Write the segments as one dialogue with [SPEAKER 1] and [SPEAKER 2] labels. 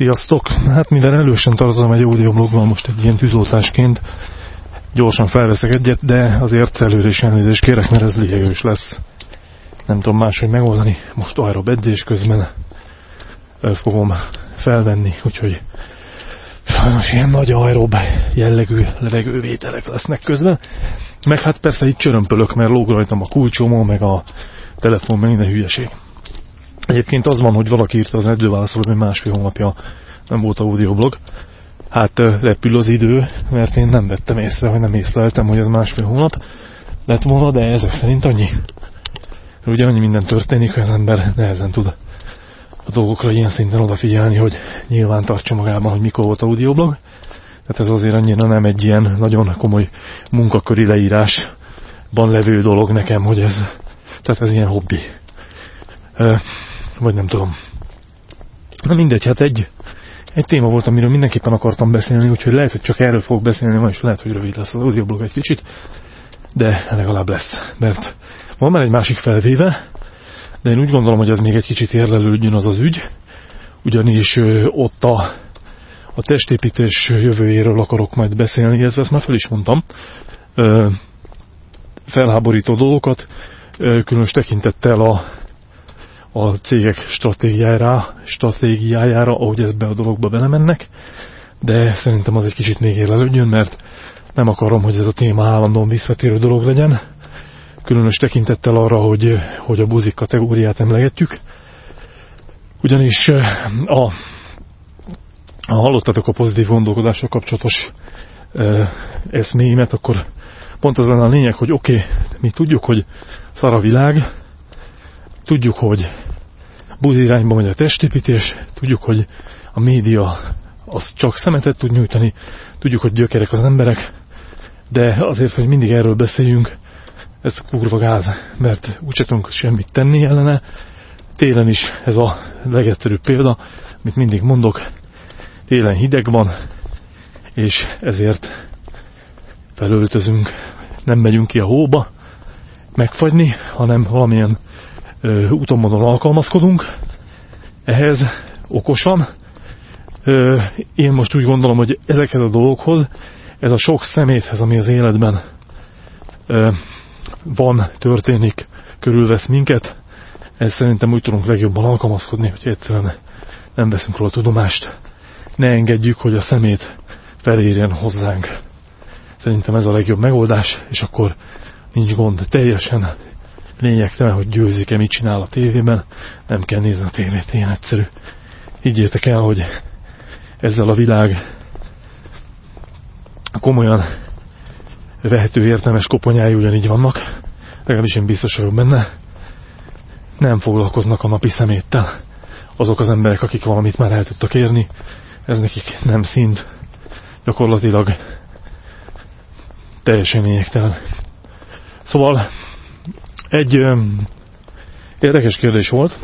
[SPEAKER 1] Sziasztok! Hát mivel elősen tartozom egy audioblogban most egy ilyen tűzoltásként, gyorsan felveszek egyet, de azért előre is elnézést kérek, mert ez lényegős lesz. Nem tudom máshogy megoldani, most aerob edzés közben fogom felvenni, úgyhogy sajnos ilyen nagy aerob jellegű levegővételek lesznek közben. Meg hát persze itt csörömpölök, mert lóg rajtam a kulcsomó, meg a telefon, meg minden hülyeség. Egyébként az van, hogy valaki írta az edzőválaszoló, hogy másfél hónapja nem volt audioblog. Hát repül az idő, mert én nem vettem észre, hogy nem észleltem, hogy ez másfél hónap lett volna, de ezek szerint annyi. Ugye annyi minden történik, hogy az ember nehezen tud a dolgokra ilyen szinten odafigyelni, hogy nyilván tartsa magában, hogy mikor volt audioblog. Tehát ez azért annyira nem egy ilyen nagyon komoly munkaköri leírásban levő dolog nekem, hogy ez, tehát ez ilyen hobbi vagy nem tudom. Na mindegy, hát egy, egy téma volt, amiről mindenképpen akartam beszélni, úgyhogy lehet, hogy csak erről fogok beszélni ma, és lehet, hogy rövid lesz az audioblog egy kicsit, de legalább lesz, mert van már egy másik felvéve, de én úgy gondolom, hogy ez még egy kicsit érlelődjön az az ügy, ugyanis ott a, a testépítés jövőjéről akarok majd beszélni, illetve ezt már fel is mondtam, felháborító dolgokat, különös tekintettel a a cégek stratégiájára, stratégiájára, ahogy ebbe a dologba belemennek, de szerintem az egy kicsit még érlelődjön, mert nem akarom, hogy ez a téma állandóan visszatérő dolog legyen, különös tekintettel arra, hogy, hogy a buzik kategóriát emlegetjük. Ugyanis eh, a, ha hallottatok a pozitív gondolkodással kapcsolatos e, eszméimet, akkor pont az lenne a lényeg, hogy oké, okay, mi tudjuk, hogy szar a világ, Tudjuk, hogy buzi irányba megy a testépítés, tudjuk, hogy a média az csak szemetet tud nyújtani, tudjuk, hogy gyökerek az emberek, de azért, hogy mindig erről beszéljünk, ez kurva gáz, mert úgy tudunk semmit tenni ellene. Télen is ez a legegyszerűbb példa, amit mindig mondok, télen hideg van, és ezért felöltözünk, nem megyünk ki a hóba megfagyni, hanem valamilyen útonmódon alkalmazkodunk ehhez okosan. Én most úgy gondolom, hogy ezekhez a dolgokhoz, ez a sok szeméthez, ami az életben van, történik, körülvesz minket, ez szerintem úgy tudunk legjobban alkalmazkodni, hogy egyszerűen nem veszünk róla tudomást. Ne engedjük, hogy a szemét felérjen hozzánk. Szerintem ez a legjobb megoldás, és akkor nincs gond. Teljesen lényegtelen, hogy győzik-e, mit csinál a tévében, nem kell nézni a tévét, ilyen egyszerű. Higgyétek el, hogy ezzel a világ komolyan vehető értelmes koponyái ugyanígy vannak, legalábbis én biztos vagyok benne, nem foglalkoznak a napi szeméttel. Azok az emberek, akik valamit már el tudtak érni, ez nekik nem szint, gyakorlatilag teljesen lényegtelen. Szóval egy ö, érdekes kérdés volt,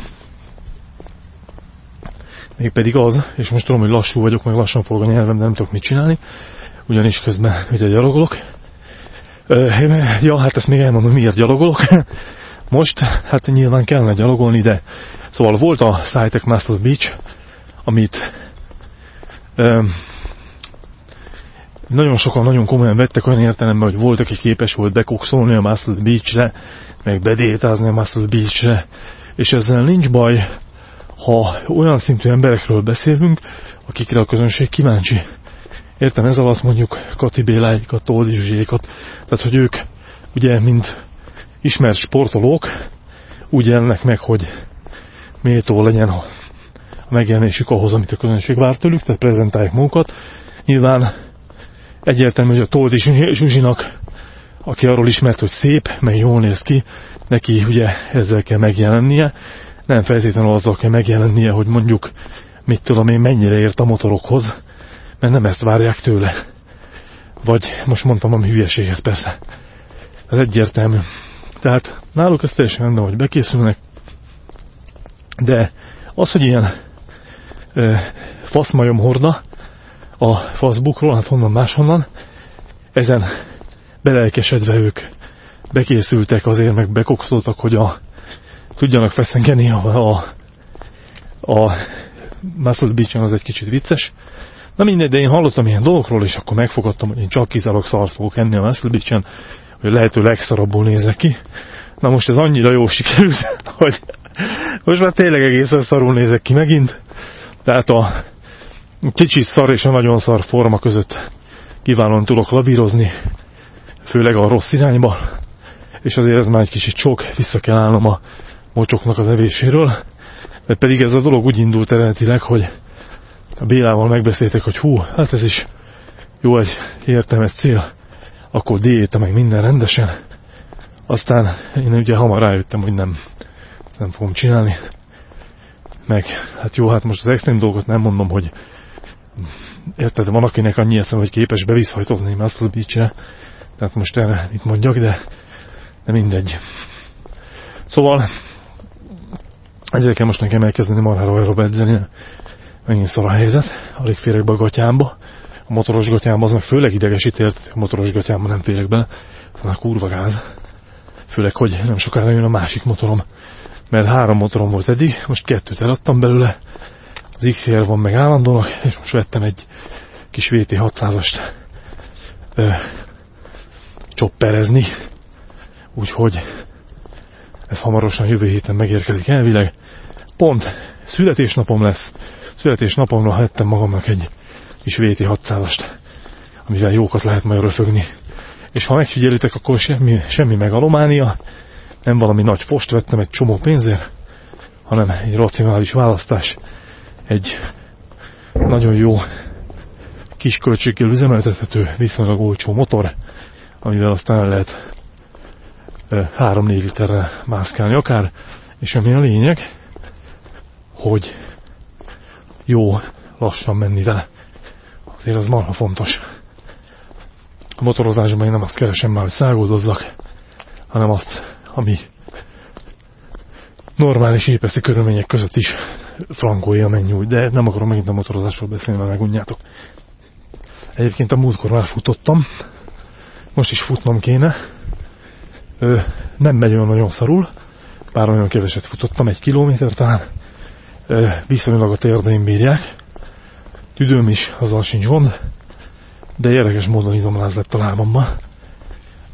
[SPEAKER 1] mégpedig az, és most tudom, hogy lassú vagyok, meg lassan fog a nyelvem, de nem tudok mit csinálni, ugyanis közben ugye gyalogolok. Ö, ja, hát ezt még elmondom, miért gyalogolok. Most, hát nyilván kellene gyalogolni, de szóval volt a Scitek Master Beach, amit ö, nagyon sokan nagyon komolyan vettek olyan értelemben, hogy volt, aki képes volt bekokszolni a Muscle Beach-re, meg bedétázni a Muscle Beach-re, és ezzel nincs baj, ha olyan szintű emberekről beszélünk, akikre a közönség kíváncsi. Értem, ez alatt mondjuk Kati Béláikat, Toldi Zsuzsékat, tehát hogy ők ugye, mint ismert sportolók, úgy jelennek meg, hogy méltó legyen a megjelenésük ahhoz, amit a közönség vár tőlük, tehát prezentálják magukat. Nyilván egyértelmű, hogy a Toldi Zsuzsinak, aki arról ismert, hogy szép, meg jól néz ki, neki ugye ezzel kell megjelennie, nem feltétlenül azzal kell megjelennie, hogy mondjuk mit tudom én mennyire ért a motorokhoz, mert nem ezt várják tőle. Vagy most mondtam a hülyeséget persze. Ez egyértelmű. Tehát náluk ez teljesen rendben, hogy bekészülnek, de az, hogy ilyen e, faszmajom horda, a Facebookról, hát honnan máshonnan. Ezen belelkesedve ők bekészültek azért, meg bekokszoltak, hogy a, tudjanak feszengeni a, a, a Muscle beach az egy kicsit vicces. Na mindegy, de én hallottam ilyen dolgokról, és akkor megfogadtam, hogy én csak kizárólag szart fogok enni a Muscle beach hogy lehető legszarabbul nézek ki. Na most ez annyira jó sikerült, hogy most már tényleg egészen szarul nézek ki megint. Tehát a kicsit szar és a nagyon szar forma között kiválóan tudok lavírozni, főleg a rossz irányba, és azért ez már egy kicsit sok, vissza kell állnom a mocsoknak az evéséről, de pedig ez a dolog úgy indult eredetileg, hogy a Bélával megbeszéltek, hogy hú, hát ez is jó egy értelmes cél, akkor diéta meg minden rendesen. Aztán én ugye hamar rájöttem, hogy nem, nem fogom csinálni. Meg, hát jó, hát most az extrém dolgot nem mondom, hogy érted, van akinek annyi eszem, hogy képes bevisszhajtozni Muscle Beach-re, tehát most erre mit mondjak, de, de mindegy. Szóval ezért kell most nekem elkezdeni marhára aerob edzeni, megint szar a helyzet, alig férek be a gatyámba, a motoros gatyámba az meg főleg idegesítért, a motoros gatyámba nem férek bele, aztán a kurva gáz. Főleg, hogy nem sokára jön a másik motorom, mert három motorom volt eddig, most kettőt eladtam belőle, az XR van meg állandónak, és most vettem egy kis VT600-ast csopperezni, úgyhogy ez hamarosan jövő héten megérkezik elvileg. Pont születésnapom lesz, születésnapomra vettem magamnak egy kis VT600-ast, amivel jókat lehet majd röfögni. És ha megfigyelitek, akkor semmi, semmi megalománia, nem valami nagy post vettem egy csomó pénzért, hanem egy racionális választás, egy nagyon jó kis költséggel üzemeltethető, viszonylag olcsó motor, amivel aztán lehet 3-4 literre mászkálni akár, és ami a lényeg, hogy jó lassan menni vele. Azért az marha fontos. A motorozásban én nem azt keresem már, hogy szágoldozzak, hanem azt, ami normális épeszi körülmények között is frankója mennyi úgy, de nem akarom megint a motorozásról beszélni, mert megunjátok. Egyébként a múltkor már futottam, most is futnom kéne. Ö, nem megy olyan nagyon szarul, bár olyan keveset futottam, egy kilométer talán. Ö, viszonylag a térdeim bírják. Tüdőm is, azzal sincs gond, de érdekes módon izomláz lett a lábamban.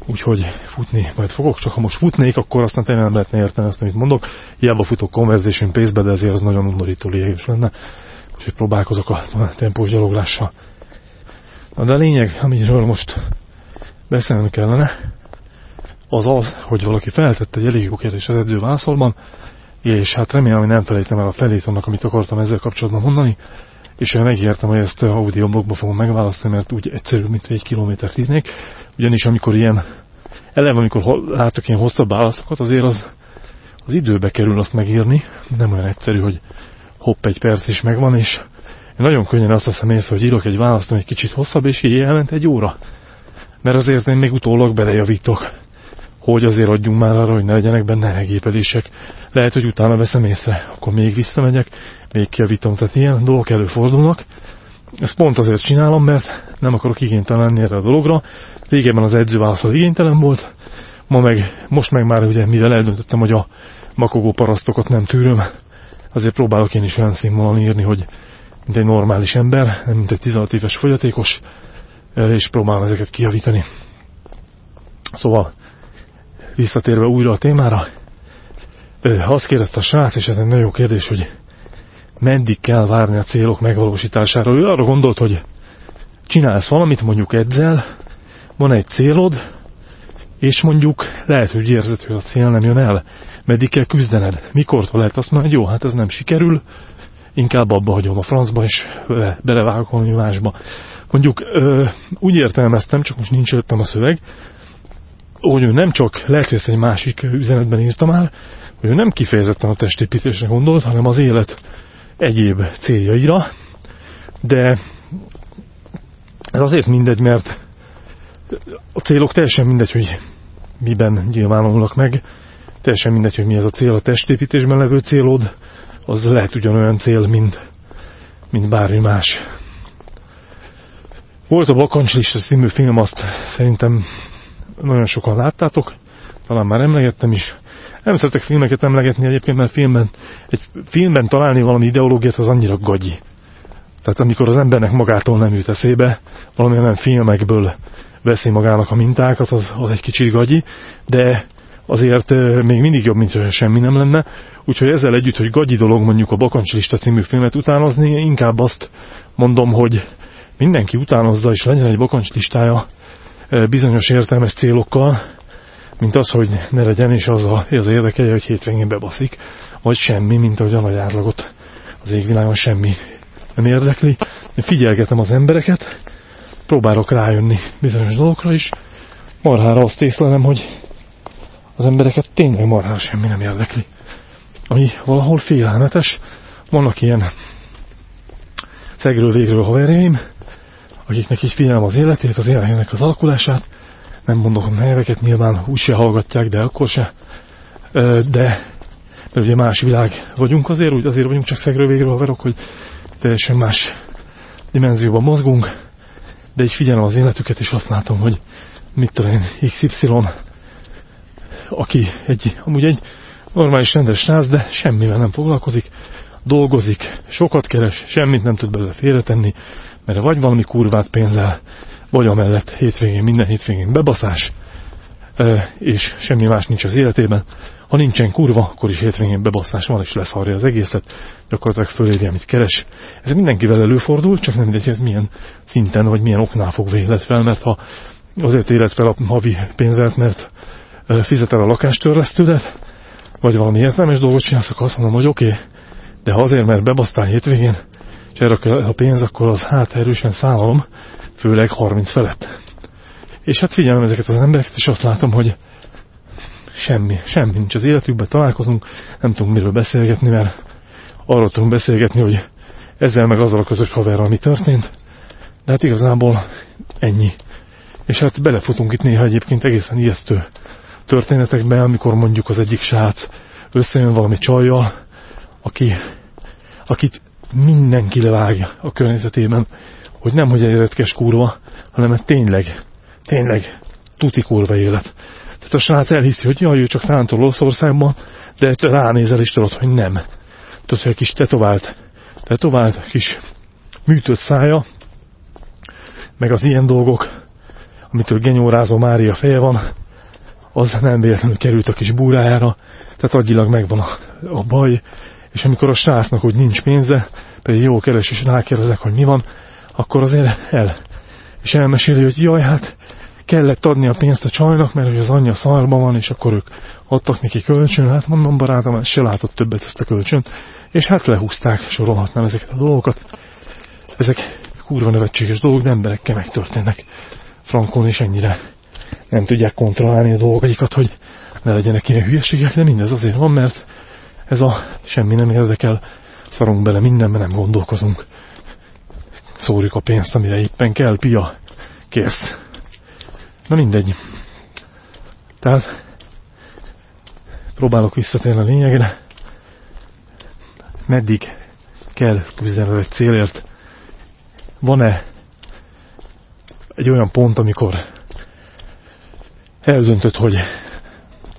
[SPEAKER 1] Úgyhogy futni majd fogok, csak ha most futnék, akkor aztán tényleg nem lehetne érteni azt, amit mondok. Hiába futok conversation pace de ezért az nagyon undorító légős lenne. Úgyhogy próbálkozok a tempós gyaloglással. Na de a lényeg, amiről most beszélni kellene, az az, hogy valaki feltette egy elég jó kérdés az edzőválaszolban, és hát remélem, hogy nem felejtem el a felét annak, amit akartam ezzel kapcsolatban mondani, és megértem, hogy ezt audioblogba fogom megválasztani, mert úgy egyszerű, mint egy kilométert írnék, ugyanis amikor ilyen, eleve amikor látok ilyen hosszabb válaszokat, azért az, az időbe kerül azt megírni, nem olyan egyszerű, hogy hopp, egy perc is megvan, és én nagyon könnyen azt veszem észre, hogy írok egy választ, egy kicsit hosszabb, és így elment egy óra. Mert azért én még utólag belejavítok, hogy azért adjunk már arra, hogy ne legyenek benne elgépelések. Lehet, hogy utána veszem észre, akkor még visszamegyek, még kiavítom, tehát ilyen dolgok előfordulnak. Ezt pont azért csinálom, mert nem akarok igénytelen lenni erre a dologra. Régebben az edzőválaszol igénytelen volt, ma meg, most meg már ugye, mivel eldöntöttem, hogy a makogó parasztokat nem tűröm, azért próbálok én is olyan színvonalon írni, hogy mint egy normális ember, nem mint egy 16 éves fogyatékos, és próbálom ezeket kijavítani. Szóval, visszatérve újra a témára, azt kérdezte a srác, és ez egy nagyon jó kérdés, hogy meddig kell várni a célok megvalósítására. Ő arra gondolt, hogy csinálsz valamit, mondjuk edzel, van egy célod, és mondjuk lehet, hogy érzed, hogy a cél nem jön el. Meddig kell küzdened? Mikortól lehet azt mondani, jó, hát ez nem sikerül, inkább abba hagyom a francba, és belevágok valami másba. Mondjuk ö, úgy értelmeztem, csak most nincs előttem a szöveg, hogy ő nem csak, lehet, hogy ezt egy másik üzenetben írta már, hogy ő nem kifejezetten a testépítésre gondolt, hanem az élet egyéb céljaira, de ez azért mindegy, mert a célok teljesen mindegy, hogy miben nyilvánulnak meg, teljesen mindegy, hogy mi ez a cél a testépítésben levő célod, az lehet ugyanolyan cél, mint, mint bármi más. Volt a Bakancslista című film, azt szerintem nagyon sokan láttátok, talán már emlegettem is. Nem szeretek filmeket emlegetni egyébként, mert filmben, egy filmben találni valami ideológiát az annyira gagyi. Tehát amikor az embernek magától nem jut eszébe, valami olyan filmekből veszi magának a mintákat, az, az egy kicsit gagyi, de azért még mindig jobb, mint semmi nem lenne. Úgyhogy ezzel együtt, hogy gagyi dolog mondjuk a Bakancslista című filmet utánozni, inkább azt mondom, hogy mindenki utánozza, és legyen egy bakancslistája bizonyos értelmes célokkal, mint az, hogy ne legyen, és az a, az érdekelje, hogy hétvégén bebaszik, vagy semmi, mint ahogy a nagy átlagot az égvilágon semmi nem érdekli. Én figyelgetem az embereket, próbálok rájönni bizonyos dolgokra is, marhára azt észlelem, hogy az embereket tényleg marhára semmi nem érdekli. Ami valahol félelmetes, vannak ilyen szegről végről haverjaim, akiknek így figyelem az életét, az életének az alakulását, nem mondok neveket, nyilván úgyse hallgatják, de akkor se. De, de ugye más világ vagyunk azért, úgy azért vagyunk csak szegről végről haverok, hogy teljesen más dimenzióban mozgunk, de így figyelem az életüket, és azt látom, hogy mit tudom én, XY, aki egy, amúgy egy normális rendes srác, de semmivel nem foglalkozik, dolgozik, sokat keres, semmit nem tud belőle félretenni, mert vagy valami kurvát pénzzel, vagy amellett hétvégén, minden hétvégén bebaszás, és semmi más nincs az életében. Ha nincsen kurva, akkor is hétvégén bebaszás van, és leszarja az egészet, gyakorlatilag fölérje, amit keres. Ez mindenkivel előfordul, csak nem mindegy, ez milyen szinten, vagy milyen oknál fog vélet fel, mert ha azért élet fel a havi pénzelt, mert fizetel a lakástörlesztődet, vagy valami értelmes dolgot csinálsz, akkor azt mondom, hogy oké, okay, de ha azért, mert bebasztál hétvégén, és erre a pénz, akkor az hát erősen szállalom, főleg 30 felett. És hát figyelem ezeket az embereket, és azt látom, hogy semmi, semmi nincs az életükben, találkozunk, nem tudunk miről beszélgetni, mert arról tudunk beszélgetni, hogy ezzel meg azzal a közös haverral mi történt, de hát igazából ennyi. És hát belefutunk itt néha egyébként egészen ijesztő történetekbe, amikor mondjuk az egyik srác összejön valami csajjal, aki, akit mindenki levágja a környezetében, hogy nem, hogy egy retkes kurva, hanem egy tényleg, tényleg tuti kurva élet. Tehát a srác elhiszi, hogy jaj, ő csak tántol Olaszországban, de te ránézel és tudod, hogy nem. Tudod, hogy egy kis tetovált, tetovált kis műtött szája, meg az ilyen dolgok, amitől genyórázó Mária feje van, az nem véletlenül került a kis búrájára, tehát agyilag megvan a, a baj, és amikor a srácnak, hogy nincs pénze, pedig jó keres, és rákérdezek, hogy mi van, akkor azért el. És elmeséli, hogy jaj, hát kellett adni a pénzt a csajnak, mert hogy az anyja szarban van, és akkor ők adtak neki kölcsön, hát mondom barátom, se látott többet ezt a kölcsönt, és hát lehúzták, sorolhatnám ezeket a dolgokat. Ezek kurva nevetséges dolgok, de emberekkel megtörténnek. Frankon és ennyire nem tudják kontrollálni a dolgaikat, hogy ne legyenek ilyen hülyeségek, de mindez azért van, mert ez a semmi nem érdekel, szarunk bele mindenben, nem gondolkozunk. Szórjuk a pénzt, amire éppen kell, pia, kész. Na mindegy. Tehát próbálok visszatérni a lényegre. Meddig kell küzdened egy célért? Van-e egy olyan pont, amikor eldöntött, hogy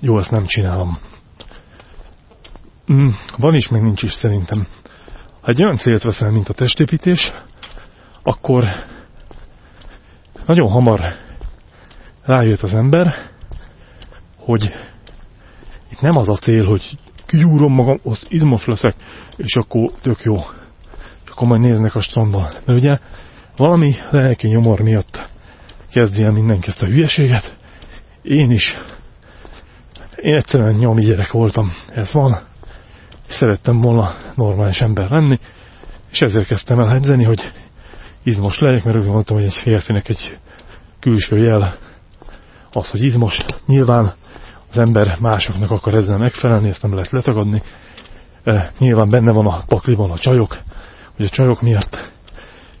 [SPEAKER 1] jó, ezt nem csinálom. Mm, van is, meg nincs is szerintem. Ha egy olyan célt veszel, mint a testépítés, akkor nagyon hamar rájött az ember, hogy itt nem az a cél, hogy kigyúrom magam, azt izmos leszek, és akkor tök jó. És akkor majd néznek a strandon. De ugye valami lelki nyomor miatt kezdi el mindenki ezt a hülyeséget. Én is. Én egyszerűen nyomi gyerek voltam. Ez van szerettem volna normális ember lenni, és ezért kezdtem el edzeni, hogy izmos legyek, mert úgy gondoltam, hogy egy férfinek egy külső jel az, hogy izmos. Nyilván az ember másoknak akar ezzel megfelelni, ezt nem lehet letagadni. E, nyilván benne van a pakliban a csajok, hogy a csajok miatt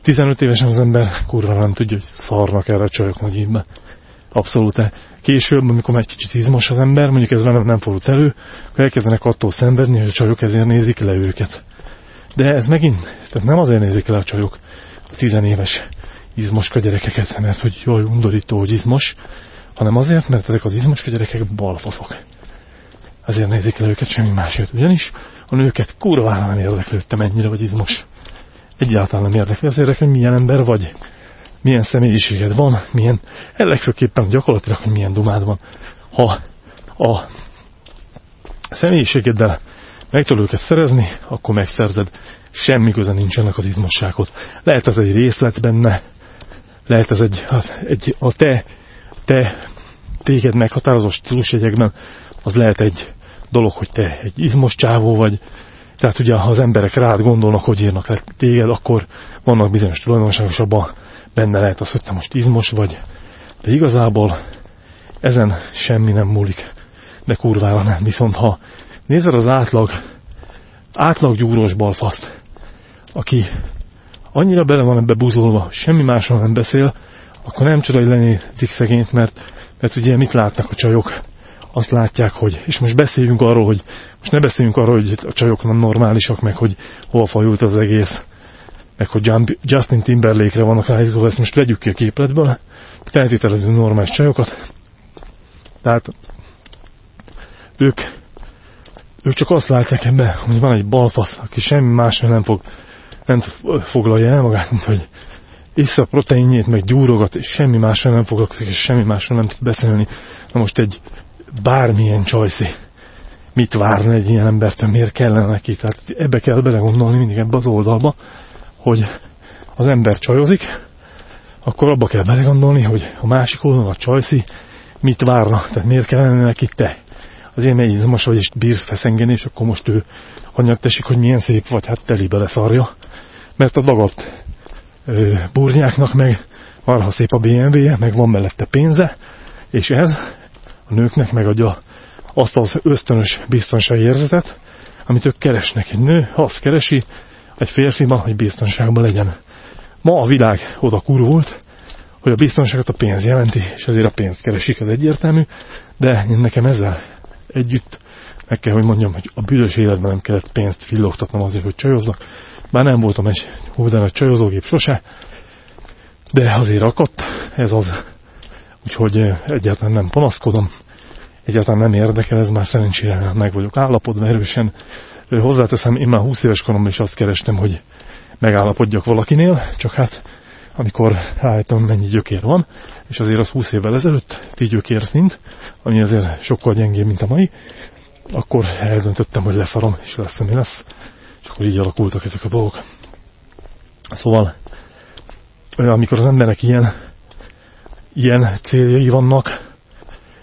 [SPEAKER 1] 15 évesen az ember kurva nem tudja, hogy szarnak erre a csajok nagy ívbe. Abszolút. Később, amikor már egy kicsit izmos az ember, mondjuk ez nem, nem fordult elő, akkor elkezdenek attól szenvedni, hogy a csajok ezért nézik le őket. De ez megint, tehát nem azért nézik le a csajok a tizenéves izmoska gyerekeket, mert hogy jaj, undorító, hogy izmos, hanem azért, mert ezek az izmos gyerekek balfaszok. Ezért nézik le őket semmi másért. Ugyanis a nőket kurvára nem érdeklődte mennyire vagy izmos. Egyáltalán nem érdekli az érdekel, hogy milyen ember vagy, milyen személyiséged van, milyen, legfőképpen gyakorlatilag, hogy milyen dumád van. Ha a személyiségeddel meg tudod őket szerezni, akkor megszerzed. Semmi köze nincsenek az izmossághoz. Lehet ez egy részlet benne, lehet ez egy, hát egy a te, te téged meghatározó stílusjegyekben, az lehet egy dolog, hogy te egy izmos csávó vagy, tehát ugye, ha az emberek rád gondolnak, hogy írnak le téged, akkor vannak bizonyos tulajdonságos abban benne lehet az, hogy te most izmos vagy. De igazából ezen semmi nem múlik. De kurvára nem. Viszont ha nézed az átlag, átlag gyúrós balfaszt, aki annyira bele van ebbe buzolva, semmi másról nem beszél, akkor nem csoda, hogy lenézik szegényt, mert, mert ugye mit látnak a csajok? Azt látják, hogy, és most beszéljünk arról, hogy, most ne beszéljünk arról, hogy a csajok nem normálisak, meg hogy hol fajult az egész, meg hogy Justin Timberlake-re vannak ráizgolva, ezt most vegyük ki a képletből, feltételezünk normális csajokat. Tehát ők, ők csak azt látják ebbe, hogy van egy balfasz, aki semmi másra nem fog nem foglalja el magát, mint hogy iszza a proteinjét, meg gyúrogat, és semmi másra nem foglalkozik, és semmi másra nem tud beszélni. Na most egy bármilyen csajszi mit várna egy ilyen embertől, miért kellene neki. Tehát ebbe kell belegondolni mindig ebbe az oldalba, hogy az ember csajozik, akkor abba kell belegondolni, hogy a másik oldalon a csajszi mit várna, tehát miért kellene neki te. Azért megy most vagy is bírsz feszengeni, és akkor most ő anyag tesik, hogy milyen szép vagy, hát telibe leszarja. Mert a dagadt ö, burnyáknak meg marha szép a BMW-je, meg van mellette pénze, és ez a nőknek megadja azt az ösztönös biztonsági érzetet, amit ők keresnek. Egy nő azt keresi, egy férfiba, hogy biztonságban legyen. Ma a világ oda kurvult, hogy a biztonságot a pénz jelenti, és ezért a pénzt keresik, az egyértelmű, de nekem ezzel együtt meg kell, hogy mondjam, hogy a büdös életben nem kellett pénzt villogtatnom azért, hogy csajozzak. Bár nem voltam egy hódán csajozógép sose, de azért akadt ez az. Úgyhogy egyáltalán nem panaszkodom, egyáltalán nem érdekel, ez már szerencsére meg vagyok állapodva erősen. Hozzáteszem, én már 20 éves koromban is azt kerestem, hogy megállapodjak valakinél, csak hát amikor rájöttem, mennyi gyökér van, és azért az 20 évvel ezelőtt, ti gyökér szint, ami azért sokkal gyengébb, mint a mai, akkor eldöntöttem, hogy leszarom, és lesz, ami lesz, és akkor így alakultak ezek a dolgok. Szóval, amikor az embernek ilyen, ilyen céljai vannak,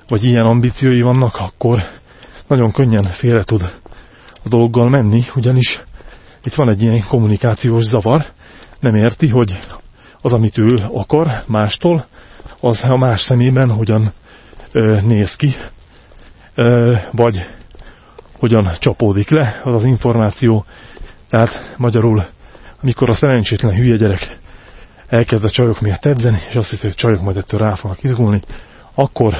[SPEAKER 1] vagy ilyen ambíciói vannak, akkor nagyon könnyen félre tud a dologgal menni, ugyanis itt van egy ilyen kommunikációs zavar, nem érti, hogy az, amit ő akar mástól, az a más szemében hogyan ö, néz ki, ö, vagy hogyan csapódik le az az információ. Tehát magyarul, amikor a szerencsétlen hülye gyerek elkezd a csajok miatt edzeni, és azt hiszi, hogy csajok majd ettől rá fognak izgulni, akkor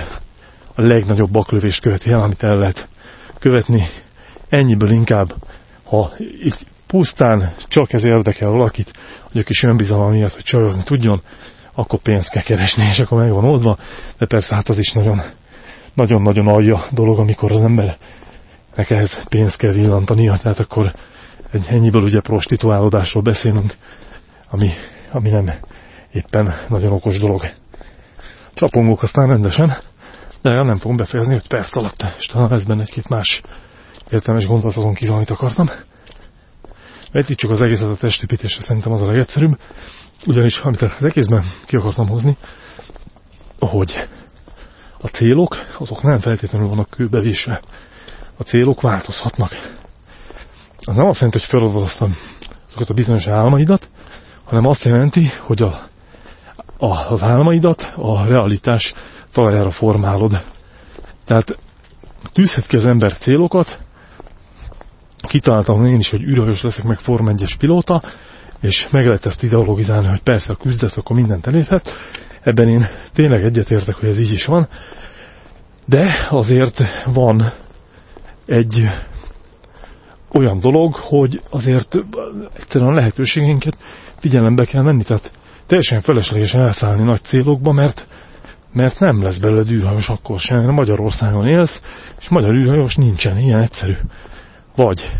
[SPEAKER 1] a legnagyobb baklövést követi el, amit el lehet követni. Ennyiből inkább, ha így pusztán csak ez érdekel valakit, hogy a kis önbizalom miatt, hogy csajozni tudjon, akkor pénzt kell keresni, és akkor meg van oldva. De persze hát az is nagyon nagyon-nagyon alja dolog, amikor az embernek ehhez pénzt kell villantania, tehát akkor egy ennyiből ugye prostituálódásról beszélünk, ami, ami nem éppen nagyon okos dolog. Csapongok aztán rendesen, de nem fogom befejezni 5 perc alatt, és talán lesz benne egy-két más értelmes gondolat azon kívül, amit akartam. Vetítsük az egészet a testépítésre, szerintem az a legegyszerűbb. Ugyanis, amit az egészben ki akartam hozni, hogy a célok, azok nem feltétlenül vannak kőbevésve. A célok változhatnak. Az nem azt jelenti, hogy feladod azokat a bizonyos álmaidat, hanem azt jelenti, hogy a, a, az álmaidat a realitás talajára formálod. Tehát tűzhet ki az ember célokat, kitaláltam én is, hogy űrhős leszek meg Form 1 pilóta, és meg lehet ezt ideologizálni, hogy persze, ha küzdesz, akkor mindent elérhet. Ebben én tényleg egyetértek, hogy ez így is van. De azért van egy olyan dolog, hogy azért egyszerűen a lehetőségeinket figyelembe kell menni. Tehát teljesen feleslegesen elszállni nagy célokba, mert mert nem lesz belőle űrhajós akkor sem, mert Magyarországon élsz, és magyar űrhajós nincsen, ilyen egyszerű. Vagy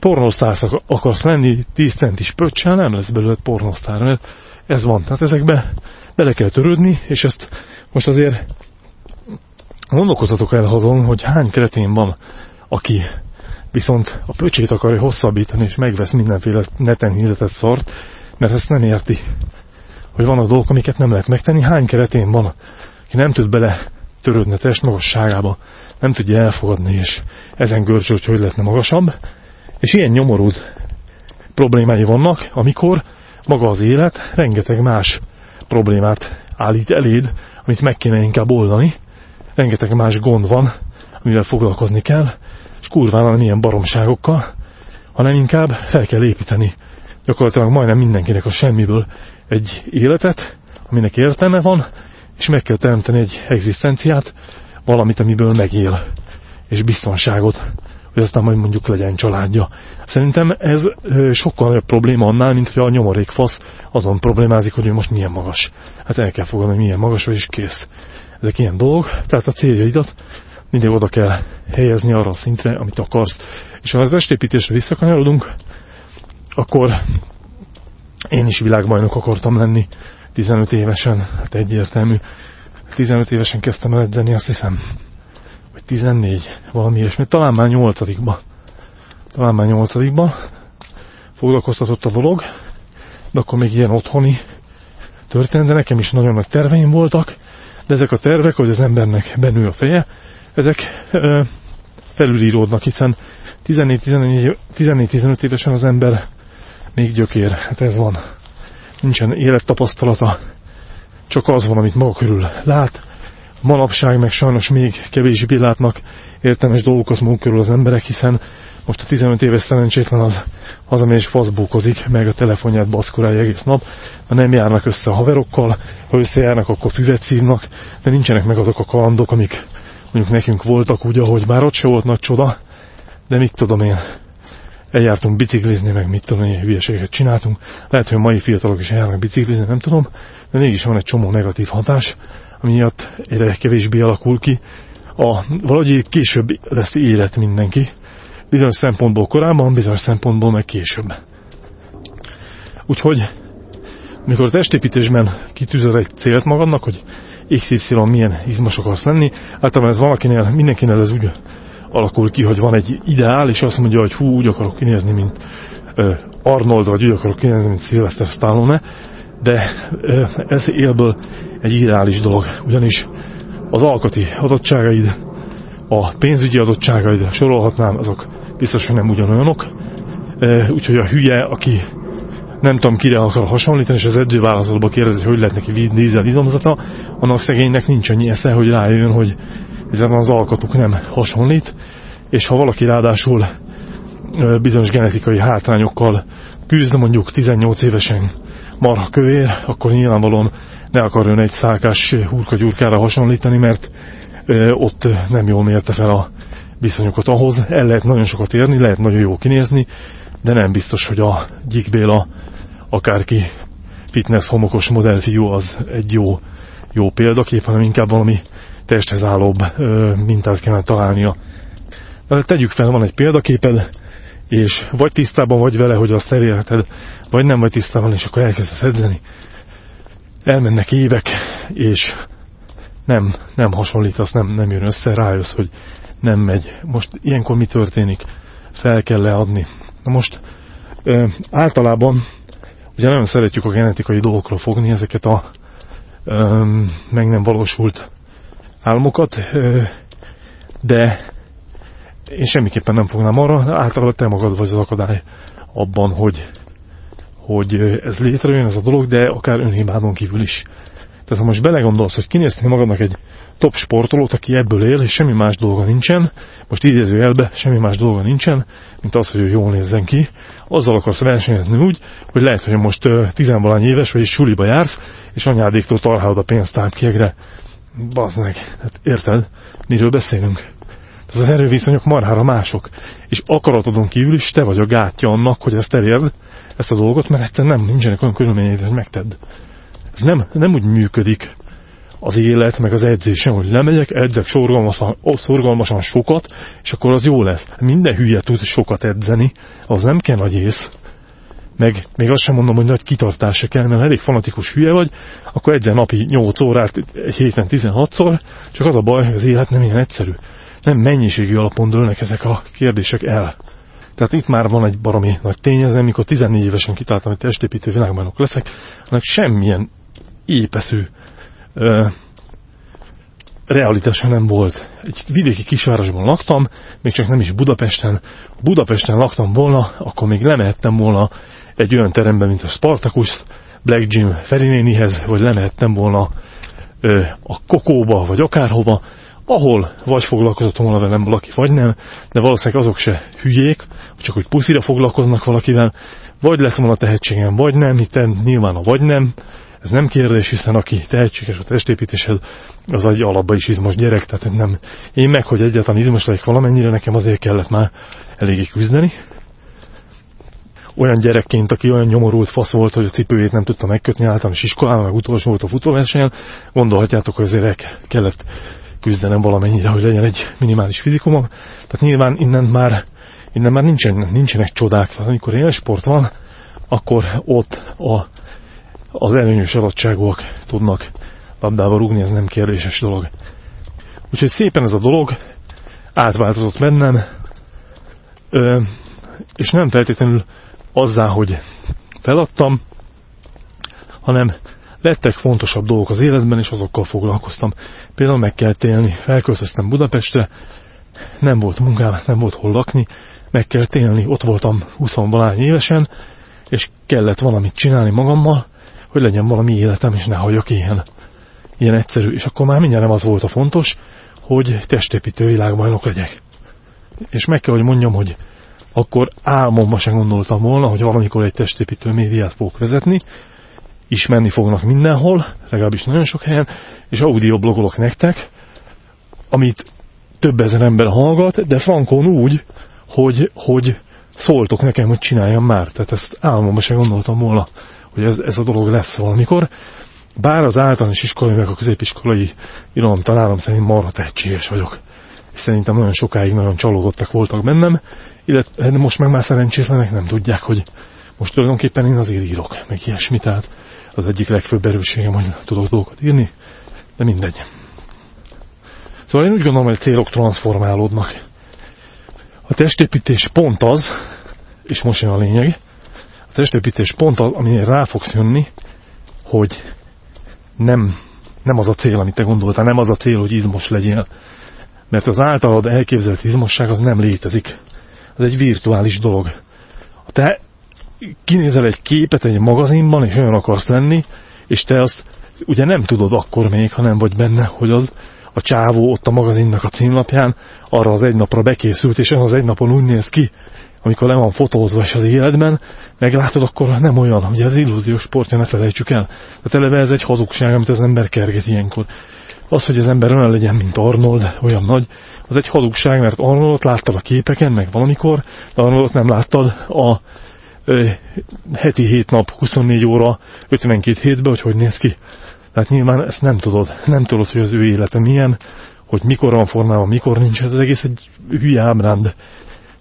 [SPEAKER 1] pornosztár akarsz lenni 10 centis pöccsel, nem lesz belőle pornosztár, mert ez van. Tehát ezekbe bele kell törődni, és ezt most azért gondolkozatok el azon, hogy hány kretén van, aki viszont a pöcsét akarja hosszabbítani, és megvesz mindenféle neten hirdetett szart, mert ezt nem érti, hogy vannak dolgok, amiket nem lehet megtenni. Hány keretén van, aki nem tud bele törődni a test magasságába, nem tudja elfogadni, és ezen görcső, hogy hogy lehetne magasabb. És ilyen nyomorult problémái vannak, amikor maga az élet rengeteg más problémát állít eléd, amit meg kéne inkább oldani. Rengeteg más gond van, amivel foglalkozni kell, és kurván ilyen baromságokkal, hanem inkább fel kell építeni gyakorlatilag majdnem mindenkinek a semmiből egy életet, aminek értelme van, és meg kell teremteni egy egzisztenciát, valamit, amiből megél, és biztonságot, hogy aztán majd mondjuk legyen családja. Szerintem ez sokkal nagyobb probléma annál, mint hogy a nyomorék fasz azon problémázik, hogy ő most milyen magas. Hát el kell fogadni, hogy milyen magas vagy, és kész. Ezek ilyen dolgok, tehát a céljaidat mindig oda kell helyezni arra a szintre, amit akarsz. És ha az testépítésre visszakanyarodunk, akkor én is világbajnok akartam lenni 15 évesen, hát egyértelmű. 15 évesen kezdtem el edzeni, azt hiszem, vagy 14, valami ilyesmi, talán már 8 talán már 8 foglalkoztatott a dolog, de akkor még ilyen otthoni történet, de nekem is nagyon nagy terveim voltak, de ezek a tervek, hogy az embernek benő a feje, ezek ö, felülíródnak, hiszen 14-15 évesen az ember még gyökér, hát ez van. Nincsen élettapasztalata, csak az van, amit maga körül lát. Manapság meg sajnos még kevésbé látnak értelmes dolgokat maguk körül az emberek, hiszen most a 15 éves szerencsétlen az, az amely is faszbókozik, meg a telefonját baszkorálja egész nap, ha nem járnak össze a haverokkal, ha összejárnak, akkor füvet szívnak, de nincsenek meg azok a kalandok, amik mondjuk nekünk voltak úgy, ahogy már ott se volt nagy csoda, de mit tudom én, eljártunk biciklizni, meg mit tudom, ilyen hülyeségeket csináltunk. Lehet, hogy a mai fiatalok is eljárnak biciklizni, nem tudom, de mégis van egy csomó negatív hatás, ami miatt egyre kevésbé alakul ki. A, valahogy később lesz élet mindenki. Bizonyos szempontból korábban, bizonyos szempontból meg később. Úgyhogy, amikor az testépítésben kitűzöd egy célt magadnak, hogy XY milyen izmos akarsz lenni, általában ez valakinél, mindenkinél ez úgy alakul ki, hogy van egy ideál, és azt mondja, hogy hú, úgy akarok kinézni, mint Arnold, vagy úgy akarok kinézni, mint Sylvester Stallone, de ez élből egy ideális dolog, ugyanis az alkati adottságaid, a pénzügyi adottságaid, sorolhatnám, azok biztos, hogy nem ugyanolyanok, úgyhogy a hülye, aki nem tudom kire akar hasonlítani, és az edzőválaszolóba kérdezi, hogy lehet neki dízel izomzata, annak szegénynek nincs annyi esze, hogy rájön, hogy ezen az alkatuk nem hasonlít, és ha valaki ráadásul bizonyos genetikai hátrányokkal küzd, mondjuk 18 évesen marha kövér, akkor nyilvánvalóan ne akarjon egy szálkás hurkagyurkára hasonlítani, mert ott nem jól mérte fel a viszonyokat ahhoz. El lehet nagyon sokat érni, lehet nagyon jó kinézni, de nem biztos, hogy a Gyik Béla akárki fitness homokos modellfiú az egy jó, jó példakép, hanem inkább valami testhez állóbb mintát kellene találnia. De tegyük fel, van egy példaképed, és vagy tisztában vagy vele, hogy azt elérheted, vagy nem vagy tisztában, és akkor elkezdesz edzeni. Elmennek évek, és nem, nem hasonlítasz, nem, nem jön össze, rájössz, hogy nem megy. Most ilyenkor mi történik? Fel kell leadni. Na most ö, általában ugye nagyon szeretjük a genetikai dolgokra fogni ezeket a ö, meg nem valósult álmokat, de én semmiképpen nem fognám arra, általában te magad vagy az akadály abban, hogy, hogy ez létrejön ez a dolog, de akár önhibádon kívül is. Tehát ha most belegondolsz, hogy kinézni magadnak egy top sportolót, aki ebből él, és semmi más dolga nincsen, most elbe, semmi más dolga nincsen, mint az, hogy ő jól nézzen ki, azzal akarsz versenyezni úgy, hogy lehet, hogy most tizenvalány éves vagy, és suliba jársz, és anyádéktól tarhálod a pénztárkiegre, Bazd meg, hát érted? Miről beszélünk? Tehát az erőviszonyok marhára mások. És akaratodon kívül is te vagy a gátja annak, hogy ezt elérd, ezt a dolgot, mert egyszerűen nem, nincsenek olyan körülményeid, hogy megtedd. Ez nem, nem úgy működik az élet, meg az edzésem, hogy lemegyek, edzek szorgalmasan, szorgalmasan sokat, és akkor az jó lesz. Minden hülye tud sokat edzeni, az nem kell nagy ész. Meg még azt sem mondom, hogy nagy kitartás se kell, mert elég fanatikus hülye vagy, akkor edzel napi 8 órát, egy héten 16-szor, csak az a baj, hogy az élet nem ilyen egyszerű. Nem mennyiségi alapon dőlnek ezek a kérdések el. Tehát itt már van egy baromi nagy tényező, amikor 14 évesen kitaláltam, hogy testépítő világbajnok leszek, annak semmilyen épesző ö, realitása nem volt. Egy vidéki kisvárosban laktam, még csak nem is Budapesten. Budapesten laktam volna, akkor még lemehettem volna egy olyan teremben, mint a Spartacus, Black Jim Ferinénihez, vagy lemehettem volna ö, a Kokóba, vagy akárhova, ahol vagy foglalkozott volna velem valaki, vagy nem, de valószínűleg azok se hülyék, csak hogy puszira foglalkoznak valakivel, vagy lett volna tehetségem, vagy nem, itt nyilván a vagy nem, ez nem kérdés, hiszen aki tehetséges a testépítéshez, az egy alapba is izmos gyerek, tehát nem. Én meg, hogy egyáltalán izmos legyek valamennyire, nekem azért kellett már eléggé küzdeni. Olyan gyerekként, aki olyan nyomorult fasz volt, hogy a cipőjét nem tudta megkötni általános iskolában, meg utolsó volt a futóversenyen, gondolhatjátok, hogy azért kellett küzdenem valamennyire, hogy legyen egy minimális fizikumom. Tehát nyilván innen már, innen már nincsen, nincsenek csodák. Tehát amikor élsport van, akkor ott a az előnyös adottságúak tudnak labdába rúgni, ez nem kérdéses dolog. Úgyhogy szépen ez a dolog átváltozott bennem, és nem feltétlenül azzá, hogy feladtam, hanem lettek fontosabb dolgok az életben, és azokkal foglalkoztam. Például meg kell élni, felköltöztem Budapestre, nem volt munkám, nem volt hol lakni, meg kell élni, ott voltam 20 valány évesen, és kellett valamit csinálni magammal, hogy legyen valami életem, és ne halljak ilyen. Ilyen egyszerű. És akkor már mindjárt nem az volt a fontos, hogy testépítő világbajnok legyek. És meg kell, hogy mondjam, hogy akkor álmomban sem gondoltam volna, hogy valamikor egy testépítő médiát fogok vezetni, ismerni fognak mindenhol, legalábbis nagyon sok helyen, és audioblogolok nektek, amit több ezer ember hallgat, de frankon úgy, hogy, hogy szóltok nekem, hogy csináljam már. Tehát ezt álmomban sem gondoltam volna hogy ez, ez a dolog lesz valamikor. Bár az általános iskolai, meg a középiskolai irodalom tanárom szerint marha tehetséges vagyok. És szerintem nagyon sokáig nagyon csalódottak voltak bennem, illetve most meg már szerencsétlenek nem tudják, hogy most tulajdonképpen én azért írok, meg ilyesmi, tehát az egyik legfőbb erősségem, hogy tudok dolgokat írni, de mindegy. Szóval én úgy gondolom, hogy a célok transformálódnak. A testépítés pont az, és most jön a lényeg, testépítés pont az, amire rá fogsz jönni, hogy nem, nem az a cél, amit te gondoltál, nem az a cél, hogy izmos legyél. Mert az általad elképzelt izmosság az nem létezik. Az egy virtuális dolog. Ha te kinézel egy képet egy magazinban, és olyan akarsz lenni, és te azt ugye nem tudod akkor még, ha nem vagy benne, hogy az a csávó ott a magazinnak a címlapján arra az egy napra bekészült, és az egy napon úgy néz ki, amikor le van fotózva és az életben, meglátod, akkor nem olyan, hogy ez illúziós sportja, ne felejtsük el. Tehát eleve ez egy hazugság, amit az ember kerget ilyenkor. Az, hogy az ember olyan legyen, mint Arnold, olyan nagy, az egy hazugság, mert Arnoldot láttad a képeken, meg valamikor, de Arnoldot nem láttad a ö, heti 7 nap, 24 óra, 52 hétben, hogy hogy néz ki. Tehát nyilván ezt nem tudod. Nem tudod, hogy az ő élete milyen, hogy mikor van formában, mikor nincs. Ez az egész egy hülye ábránd.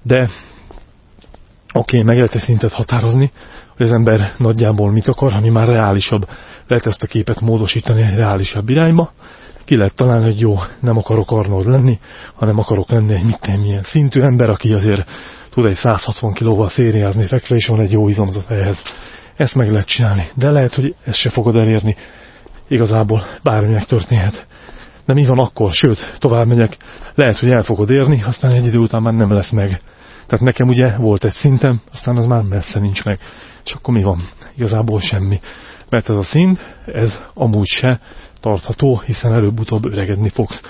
[SPEAKER 1] De Oké, okay, meg lehet egy szintet határozni, hogy az ember nagyjából mit akar, ami már reálisabb. Lehet ezt a képet módosítani egy reálisabb irányba. Ki lehet találni, hogy jó, nem akarok Arnold lenni, hanem akarok lenni egy mit milyen szintű ember, aki azért tud egy 160 kilóval szériázni fekve, és van egy jó izomzat ehhez. Ezt meg lehet csinálni, de lehet, hogy ezt se fogod elérni. Igazából bárminek történhet. De mi van akkor? Sőt, tovább megyek, lehet, hogy el fogod érni, aztán egy idő után már nem lesz meg. Tehát nekem ugye volt egy szintem, aztán az már messze nincs meg. És akkor mi van? Igazából semmi. Mert ez a szint, ez amúgy se tartható, hiszen előbb-utóbb öregedni fogsz.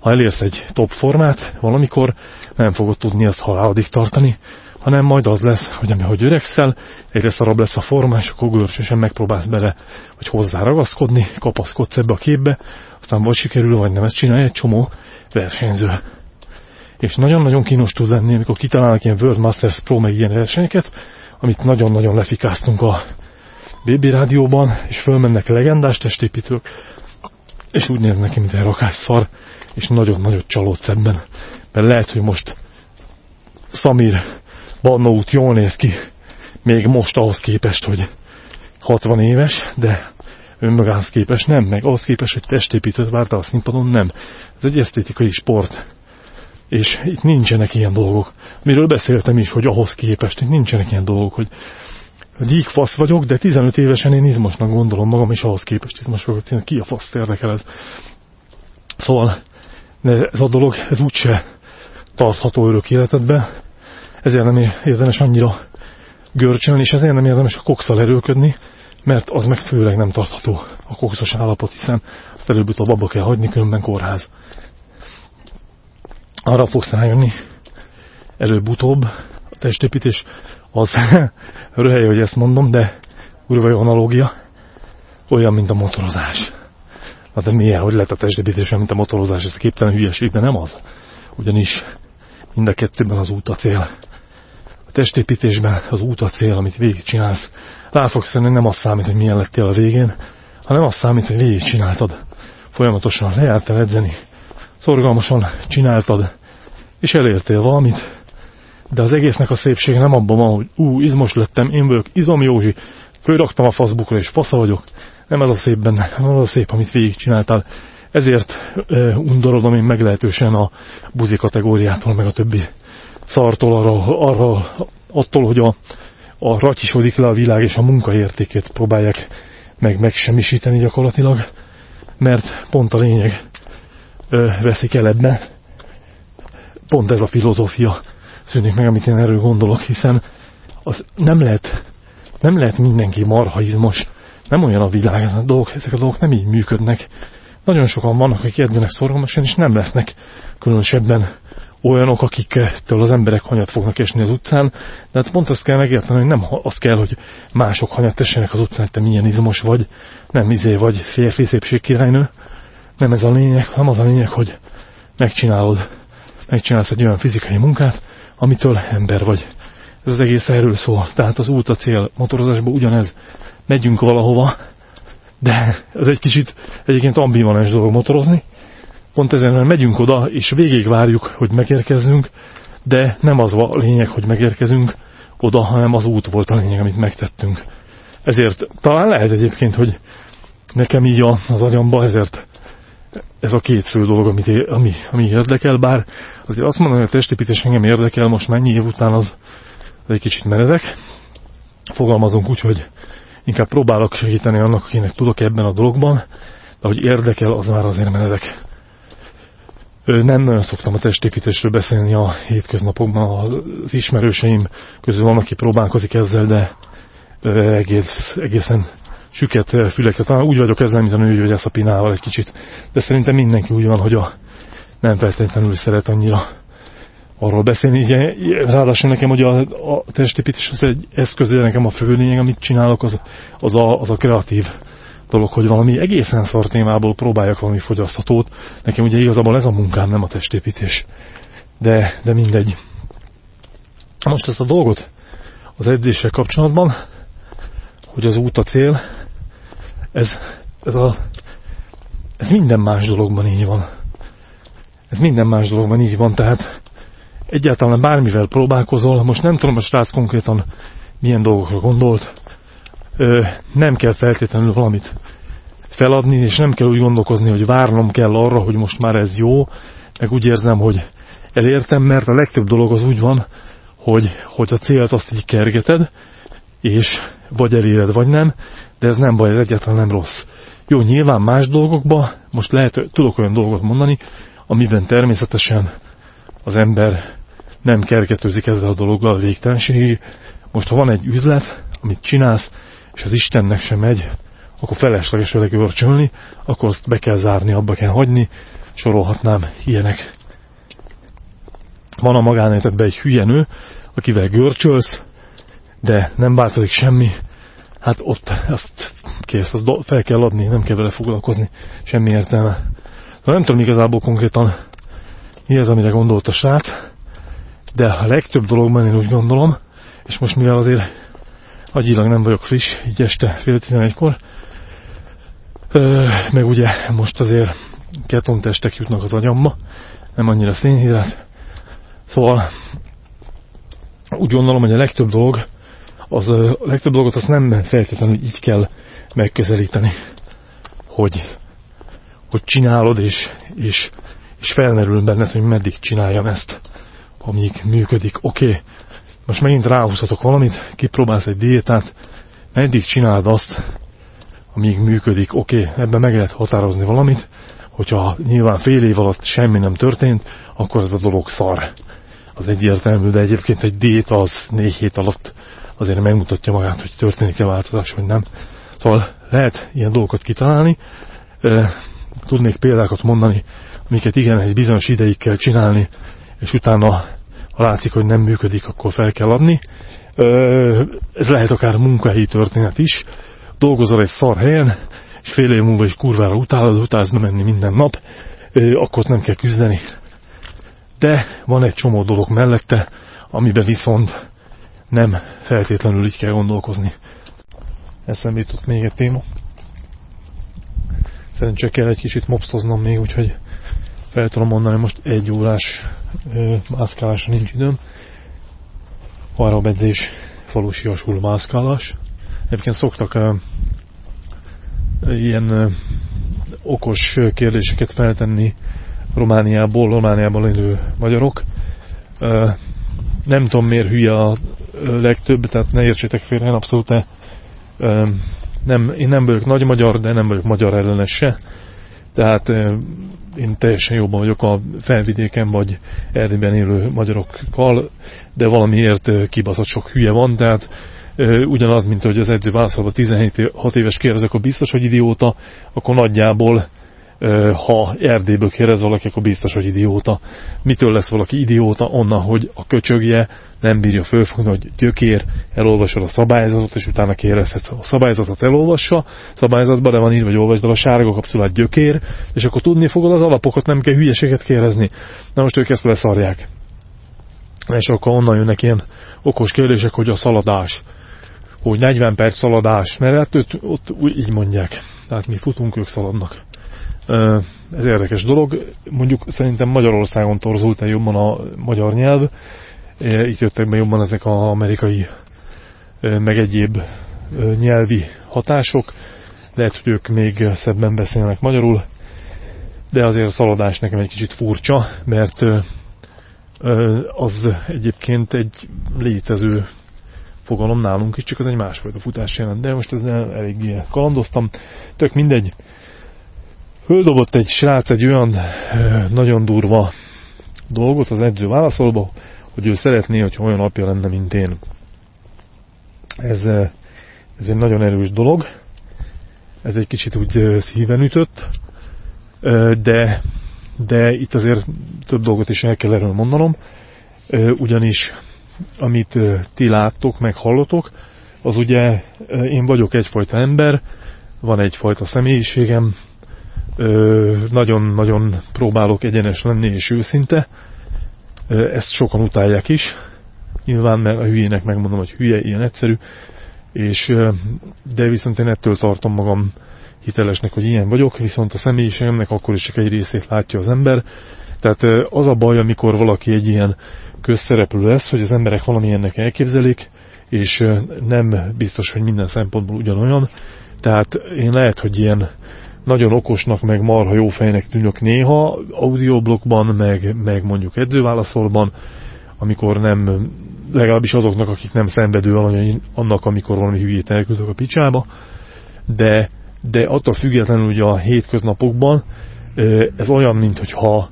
[SPEAKER 1] Ha elérsz egy top formát, valamikor nem fogod tudni azt halálodig tartani, hanem majd az lesz, hogy ahogy öregszel, egyre szarabb lesz a forma, és akkor görcsösen megpróbálsz bele, hogy hozzá ragaszkodni, kapaszkodsz ebbe a képbe, aztán vagy sikerül, vagy nem, ezt csinálja egy csomó versenyző és nagyon-nagyon kínos tud lenni, amikor kitalálnak ilyen World Masters Pro meg ilyen versenyeket, amit nagyon-nagyon lefikáztunk a BB rádióban, és fölmennek legendás testépítők, és úgy néz neki, mint egy rakásszar, és nagyon-nagyon csalódsz ebben. Mert lehet, hogy most Samir Bannaut jól néz ki, még most ahhoz képest, hogy 60 éves, de önmagához képest nem, meg ahhoz képest, hogy testépítőt várta a színpadon nem. Ez egy esztétikai sport. És itt nincsenek ilyen dolgok. Miről beszéltem is, hogy ahhoz képest, itt nincsenek ilyen dolgok, hogy fasz vagyok, de 15 évesen én izmosnak gondolom magam, és ahhoz képest izmos vagyok. Ki a fasz érdekel ez? Szóval ez a dolog, ez úgyse tartható örök életedbe, ezért nem érdemes annyira görcsölni, és ezért nem érdemes a kokszal erőködni, mert az meg főleg nem tartható a kokszos állapot, hiszen azt előbb-utóbb abba kell hagyni, különben kórház. Arra fogsz rájönni, előbb-utóbb a testépítés az röhely, hogy ezt mondom, de kurva jó analógia, olyan, mint a motorozás. Na de milyen, hogy lehet a testépítés mint a motorozás, ez képtelen hülyeség, de nem az. Ugyanis mind a kettőben az út a cél. A testépítésben az út a cél, amit végigcsinálsz. Rá fogsz venni, nem az számít, hogy milyen lettél a végén, hanem az számít, hogy végigcsináltad. Folyamatosan lejártál edzeni, szorgalmasan csináltad, és elértél valamit, de az egésznek a szépsége nem abban van, hogy ú, izmos lettem, én vagyok izom Józsi, fölraktam a faszbukra és fasza vagyok. Nem ez a szép benne, nem az a szép, amit végigcsináltál. Ezért e, undorodom én meglehetősen a buzi kategóriától, meg a többi szartól, arra, arra attól, hogy a, a ratyisodik le a világ, és a munkaértékét próbálják meg megsemmisíteni gyakorlatilag, mert pont a lényeg ö, veszik el ebbe. Pont ez a filozófia szűnik meg, amit én erről gondolok, hiszen az nem lehet, nem lehet mindenki marhaizmos, nem olyan a világ, ez a dolgok, ezek a dolgok nem így működnek. Nagyon sokan vannak, akik edzenek szorgalmasan, és nem lesznek különösebben olyanok, akiktől az emberek hanyat fognak esni az utcán, de hát pont azt kell megérteni, hogy nem az kell, hogy mások hanyat tessenek az utcán, hogy te milyen izmos vagy, nem izé vagy férfi szépség királynő, nem ez a lényeg, hanem az a lényeg, hogy megcsinálod, megcsinálsz egy olyan fizikai munkát, amitől ember vagy. Ez az egész erről szól. Tehát az út a cél motorozásban ugyanez. Megyünk valahova, de ez egy kicsit egyébként ambivalens dolog motorozni, Pont ezen megyünk oda, és végig várjuk, hogy megérkezzünk, de nem az a lényeg, hogy megérkezünk oda, hanem az út volt a lényeg, amit megtettünk. Ezért talán lehet egyébként, hogy nekem így az agyamba ezért ez a két fő dolog, amit, ami, ami érdekel, bár azért azt mondom, hogy a testépítés engem érdekel, most mennyi év után az, az egy kicsit meredek. Fogalmazunk úgy, hogy inkább próbálok segíteni annak, akinek tudok ebben a dologban, de hogy érdekel, az már azért meredek. Nem nagyon szoktam a testépítésről beszélni a hétköznapokban. Az ismerőseim közül van, aki próbálkozik ezzel, de egész, egészen süket füleket. Talán úgy vagyok ezzel, mint a hogy a pinával egy kicsit. De szerintem mindenki úgy van, hogy a nem feltétlenül szeret annyira arról beszélni. Ugye, ráadásul nekem, hogy a, a testépítés az egy eszköz, nekem a fő lényeg, amit csinálok, az, az, a, az a kreatív dolog, hogy valami egészen szar témából próbáljak valami fogyasztatót. Nekem ugye igazából ez a munkám, nem a testépítés. De, de mindegy. Most ezt a dolgot az edzéssel kapcsolatban, hogy az út a cél, ez, ez, a, ez minden más dologban így van. Ez minden más dologban így van, tehát egyáltalán bármivel próbálkozol, most nem tudom, a srác konkrétan milyen dolgokra gondolt, nem kell feltétlenül valamit feladni, és nem kell úgy gondolkozni, hogy várnom kell arra, hogy most már ez jó, meg úgy érzem, hogy elértem, mert a legtöbb dolog az úgy van, hogy, hogy a célt azt így kergeted, és vagy eléred, vagy nem, de ez nem baj, ez egyáltalán nem rossz. Jó, nyilván más dolgokba, most lehet, tudok olyan dolgot mondani, amiben természetesen az ember nem kergetőzik ezzel a dologgal végtelenségig. Most ha van egy üzlet, amit csinálsz, és az Istennek sem megy, akkor felesleges vele görcsölni, akkor azt be kell zárni, abba kell hagyni, sorolhatnám ilyenek. Van a magánéletedben egy hülye nő, akivel görcsölsz, de nem változik semmi, hát ott azt kész, azt fel kell adni, nem kell vele foglalkozni, semmi értelme. Na, nem tudom igazából konkrétan mi az, amire gondolt a srác, de a legtöbb dologban én úgy gondolom, és most mivel azért agyilag nem vagyok friss, így este fél tizenegykor, meg ugye most azért ketontestek jutnak az agyamba, nem annyira szénhidrát. Szóval úgy gondolom, hogy a legtöbb dolog, az, a legtöbb dolgot azt nem feltétlenül így kell megközelíteni, hogy, hogy csinálod, és, és, és felmerül benned, hogy meddig csináljam ezt, amíg működik. Oké, okay, most megint ráhúzhatok valamit, kipróbálsz egy diétát, meddig csináld azt, amíg működik. Oké, okay, ebben meg lehet határozni valamit, hogyha nyilván fél év alatt semmi nem történt, akkor ez a dolog szar. Az egyértelmű, de egyébként egy diéta az négy hét alatt azért megmutatja magát, hogy történik-e változás, vagy nem. Szóval lehet ilyen dolgokat kitalálni. Tudnék példákat mondani, amiket igen, egy bizonyos ideig kell csinálni, és utána, ha látszik, hogy nem működik, akkor fel kell adni. Ez lehet akár munkahelyi történet is. Dolgozol egy szar helyen, és fél év múlva is kurvára utálod, utálsz bemenni minden nap, akkor nem kell küzdeni. De van egy csomó dolog mellette, amiben viszont nem feltétlenül így kell gondolkozni. Eszembe jutott még egy téma. Szerencsé kell egy kicsit mopszoznom még, úgyhogy fel tudom mondani, most egy órás mászkálásra nincs időm. Arabedzés, falusiasul mászkálás. Egyébként szoktak ilyen okos kérdéseket feltenni Romániából, Romániában élő magyarok. Nem tudom miért hülye a legtöbb, tehát ne értsétek félre, én abszolút ne, nem, én nem vagyok nagy magyar, de nem vagyok magyar ellenes se. Tehát én teljesen jobban vagyok a felvidéken vagy Erdélyben élő magyarokkal, de valamiért kibaszott sok hülye van, tehát ugyanaz, mint hogy az edző válaszolva 17 6 éves kérdez, akkor biztos, hogy idióta, akkor nagyjából ha Erdélyből kérdez valaki, akkor biztos, hogy idióta. Mitől lesz valaki idióta? Onnan, hogy a köcsögje nem bírja fölfogni, hogy gyökér, elolvasod a szabályzatot, és utána kérdezhetsz. A szabályzatot elolvassa, szabályzatban de van írva, hogy olvasd el a sárga kapcsolát gyökér, és akkor tudni fogod az alapokat, nem kell hülyeséget kérdezni. Na most ők ezt leszarják. És akkor onnan jönnek ilyen okos kérdések, hogy a szaladás hogy 40 perc szaladás, mert hát ott, ott így mondják. Tehát mi futunk, ők szaladnak. Ez érdekes dolog. Mondjuk szerintem Magyarországon torzult el jobban a magyar nyelv. Itt jöttek be jobban ezek az amerikai meg egyéb nyelvi hatások. Lehet, hogy ők még szebben beszélnek magyarul, de azért a szaladás nekem egy kicsit furcsa, mert az egyébként egy létező fogalom nálunk is, csak az egy másfajta futás jelent. De most ezzel eléggé kalandoztam. Tök mindegy. Földobott egy srác egy olyan nagyon durva dolgot az edző válaszolba, hogy ő szeretné, hogy olyan apja lenne, mint én. Ez, ez egy nagyon erős dolog. Ez egy kicsit úgy szíven ütött, de, de itt azért több dolgot is el kell erről mondanom, ugyanis amit ti láttok, meg hallotok, az ugye én vagyok egyfajta ember, van egyfajta személyiségem, nagyon-nagyon próbálok egyenes lenni és őszinte, ezt sokan utálják is, nyilván mert a hülyének megmondom, hogy hülye, ilyen egyszerű, és, de viszont én ettől tartom magam hitelesnek, hogy ilyen vagyok, viszont a személyiségemnek akkor is csak egy részét látja az ember. Tehát az a baj, amikor valaki egy ilyen közszereplő lesz, hogy az emberek valamilyennek elképzelik, és nem biztos, hogy minden szempontból ugyanolyan. Tehát én lehet, hogy ilyen nagyon okosnak, meg marha jó fejnek tűnök néha, audioblokkban, meg, meg mondjuk edzőválaszolban, amikor nem, legalábbis azoknak, akik nem szenvedő alany, annak, amikor valami hülyét elküldök a picsába, de, de attól függetlenül ugye a hétköznapokban ez olyan, mint hogyha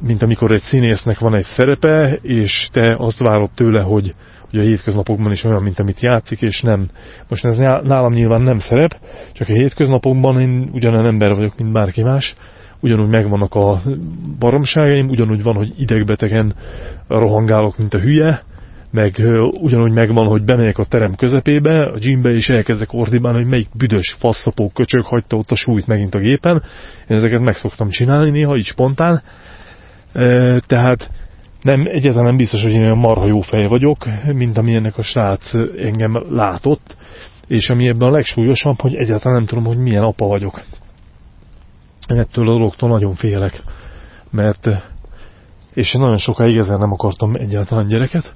[SPEAKER 1] mint amikor egy színésznek van egy szerepe, és te azt várod tőle, hogy, hogy a hétköznapokban is olyan, mint amit játszik, és nem. Most ez nálam nyilván nem szerep, csak a hétköznapokban én ugyanolyan ember vagyok, mint bárki más, ugyanúgy megvannak a baromságaim, ugyanúgy van, hogy idegbetegen rohangálok, mint a hülye, meg ugyanúgy megvan, hogy bemegyek a terem közepébe, a gymbe, és elkezdek ordibálni, hogy melyik büdös faszapó köcsög hagyta ott a súlyt megint a gépen. Én ezeket meg szoktam csinálni néha, így spontán, tehát nem, egyáltalán nem biztos, hogy én olyan marha jó fej vagyok, mint amilyennek a srác engem látott, és ami ebben a legsúlyosabb, hogy egyáltalán nem tudom, hogy milyen apa vagyok. Én ettől a dologtól nagyon félek, mert és én nagyon sokáig ezzel nem akartam egyáltalán gyereket,